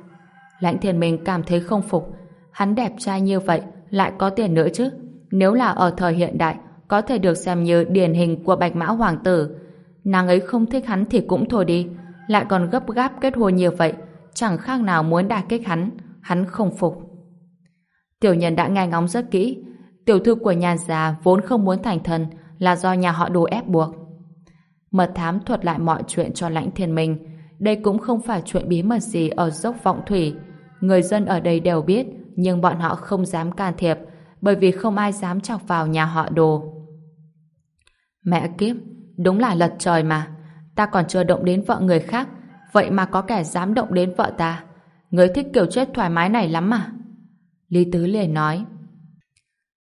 Lãnh thiên minh cảm thấy không phục. Hắn đẹp trai như vậy, lại có tiền nữa chứ. Nếu là ở thời hiện đại, có thể được xem như điển hình của bạch mã hoàng tử. Nàng ấy không thích hắn thì cũng thôi đi, lại còn gấp gáp kết hôn như vậy, chẳng khác nào muốn đả kích hắn, hắn không phục. Tiểu nhân đã nghe ngóng rất kỹ, tiểu thư của nhà già vốn không muốn thành thân là do nhà họ đồ ép buộc. Mật thám thuật lại mọi chuyện cho lãnh thiên minh, đây cũng không phải chuyện bí mật gì ở dốc vọng thủy. Người dân ở đây đều biết, nhưng bọn họ không dám can thiệp, bởi vì không ai dám chọc vào nhà họ đồ. Mẹ kiếp, đúng là lật trời mà. Ta còn chưa động đến vợ người khác, vậy mà có kẻ dám động đến vợ ta. Người thích kiểu chết thoải mái này lắm mà. Lý Tứ liền nói.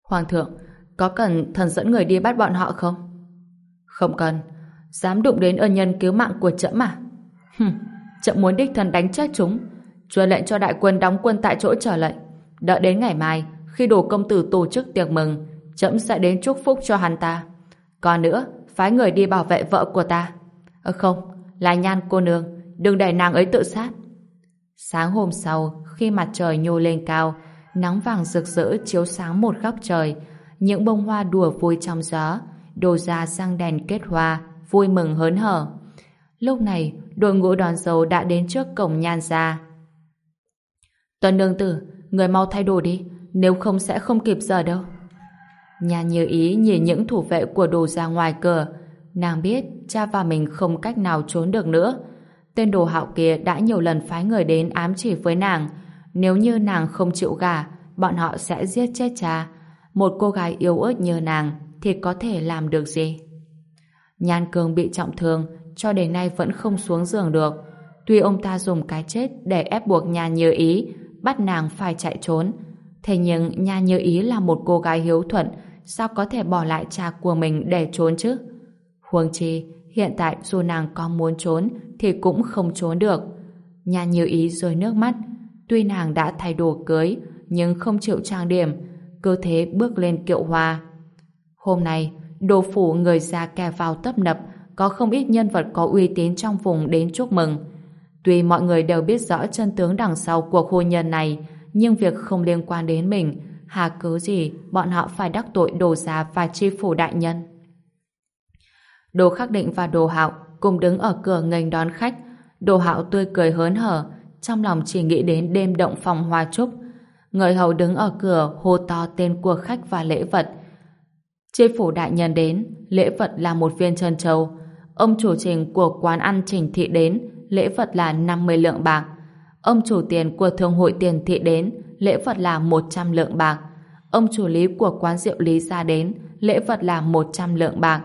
Hoàng thượng, có cần thần dẫn người đi bắt bọn họ không? Không cần. Dám đụng đến ân nhân cứu mạng của trẫm à? Hừm, trẫm muốn đích thần đánh chết chúng. Chúa lệnh cho đại quân đóng quân tại chỗ chờ lệnh. Đợi đến ngày mai, khi đồ công tử tổ chức tiệc mừng, trẫm sẽ đến chúc phúc cho hắn ta. Còn nữa, phái người đi bảo vệ vợ của ta. Ờ không, là nhan cô nương, đừng để nàng ấy tự sát. Sáng hôm sau, khi mặt trời nhô lên cao, nắng vàng rực rỡ chiếu sáng một góc trời, những bông hoa đùa vui trong gió, đồ ra sang đèn kết hoa, vui mừng hớn hở. Lúc này, đội ngũ đón dâu đã đến trước cổng nhan gia. Tuần nương tử, người mau thay đồ đi, nếu không sẽ không kịp giờ đâu. Nhan như ý nhìn những thủ vệ của đồ ra ngoài cửa, nàng biết cha và mình không cách nào trốn được nữa. Tên đồ hạo kia đã nhiều lần phái người đến ám chỉ với nàng, nếu như nàng không chịu gả, bọn họ sẽ giết chết cha. Một cô gái yếu ớt như nàng thì có thể làm được gì? Nhan cường bị trọng thương, cho đến nay vẫn không xuống giường được. Tuy ông ta dùng cái chết để ép buộc Nhan Như Ý, bắt nàng phải chạy trốn. Thế nhưng Nhan Như Ý là một cô gái hiếu thuận, sao có thể bỏ lại cha của mình để trốn chứ? Huống chi, hiện tại dù nàng có muốn trốn thì cũng không trốn được. Nhan Như Ý rơi nước mắt, tuy nàng đã thay đồ cưới, nhưng không chịu trang điểm, cơ thế bước lên kiệu hoa. Hôm nay, đồ phủ người già kè vào tấp nập, có không ít nhân vật có uy tín trong vùng đến chúc mừng. Tuy mọi người đều biết rõ chân tướng đằng sau cuộc hôn nhân này, nhưng việc không liên quan đến mình, hà cớ gì bọn họ phải đắc tội đồ già và chi phủ đại nhân. Đồ khắc định và đồ hạo cùng đứng ở cửa nghênh đón khách. Đồ hạo tươi cười hớn hở, trong lòng chỉ nghĩ đến đêm động phòng hoa trúc. Người hầu đứng ở cửa hô to tên của khách và lễ vật. Chi phủ đại nhân đến, lễ vật là một viên trân châu. Ông chủ trình của quán ăn Trình Thị đến, lễ vật là 50 lượng bạc. Ông chủ tiền của thương hội tiền thị đến, lễ vật là 100 lượng bạc. Ông chủ lý của quán rượu Lý gia đến, lễ vật là 100 lượng bạc.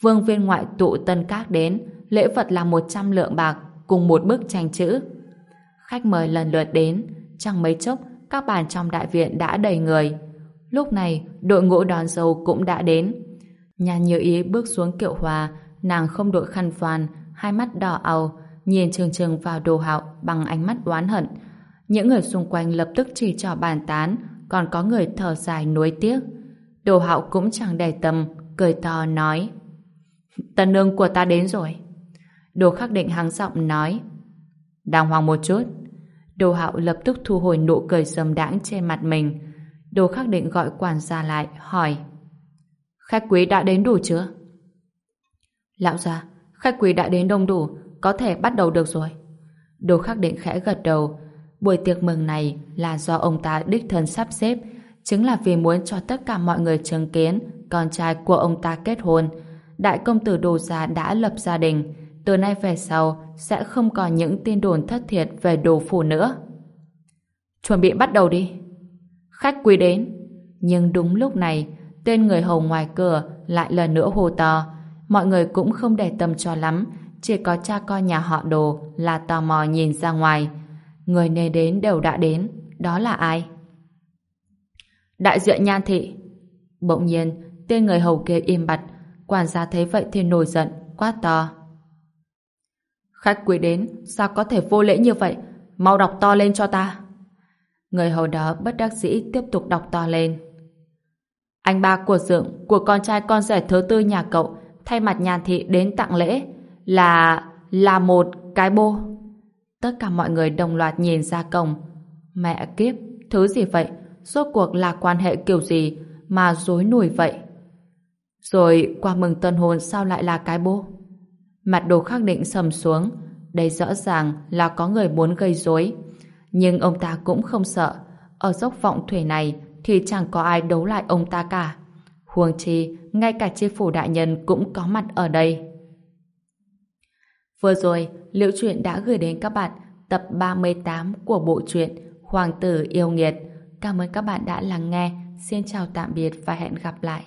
Vương viên ngoại tụ tân các đến, lễ vật là 100 lượng bạc cùng một bức tranh chữ. Khách mời lần lượt đến, chẳng mấy chốc các bàn trong đại viện đã đầy người. Lúc này, đội ngũ đón dâu cũng đã đến. Nhà như ý bước xuống kiệu hòa, nàng không đội khăn voan, hai mắt đỏ ầu, nhìn trường trường vào đồ hạo bằng ánh mắt oán hận. Những người xung quanh lập tức chỉ trò bàn tán, còn có người thở dài nuối tiếc. Đồ hạo cũng chẳng để tâm, cười to nói. tân nương của ta đến rồi. Đồ khắc định hắng giọng nói. Đàng hoàng một chút. Đồ hạo lập tức thu hồi nụ cười sầm đãng trên mặt mình. Đồ khắc định gọi quản gia lại, hỏi. Khách quý đã đến đủ chưa? Lão gia, khách quý đã đến đông đủ, có thể bắt đầu được rồi. Đồ khắc định khẽ gật đầu. Buổi tiệc mừng này là do ông ta đích thân sắp xếp, chính là vì muốn cho tất cả mọi người chứng kiến con trai của ông ta kết hôn. Đại công tử đồ gia đã lập gia đình, từ nay về sau sẽ không còn những tin đồn thất thiệt về đồ phủ nữa. Chuẩn bị bắt đầu đi. Khách quý đến. Nhưng đúng lúc này, tên người hầu ngoài cửa lại lần nữa hô to. Mọi người cũng không để tâm cho lắm, chỉ có cha con nhà họ đồ là tò mò nhìn ra ngoài. Người nề đến đều đã đến, đó là ai? Đại diện nhan thị. Bỗng nhiên, tên người hầu kia im bặt, quản gia thấy vậy thì nổi giận, quát to. Khách quý đến, sao có thể vô lễ như vậy? Mau đọc to lên cho ta. Người hầu đó bất đắc dĩ tiếp tục đọc to lên. Anh ba của dượng, của con trai con rể thứ tư nhà cậu, thay mặt nhàn thị đến tặng lễ, là... là một cái bô. Tất cả mọi người đồng loạt nhìn ra cổng. Mẹ kiếp, thứ gì vậy? Rốt cuộc là quan hệ kiểu gì mà dối nổi vậy? Rồi qua mừng tân hôn sao lại là cái bô? Mặt đồ khắc định sầm xuống. Đây rõ ràng là có người muốn gây rối. Nhưng ông ta cũng không sợ. Ở dốc vọng thủy này thì chẳng có ai đấu lại ông ta cả. Huống chi, ngay cả chi phủ đại nhân cũng có mặt ở đây. Vừa rồi, Liễu Chuyện đã gửi đến các bạn tập 38 của bộ truyện Hoàng tử yêu nghiệt. Cảm ơn các bạn đã lắng nghe. Xin chào tạm biệt và hẹn gặp lại.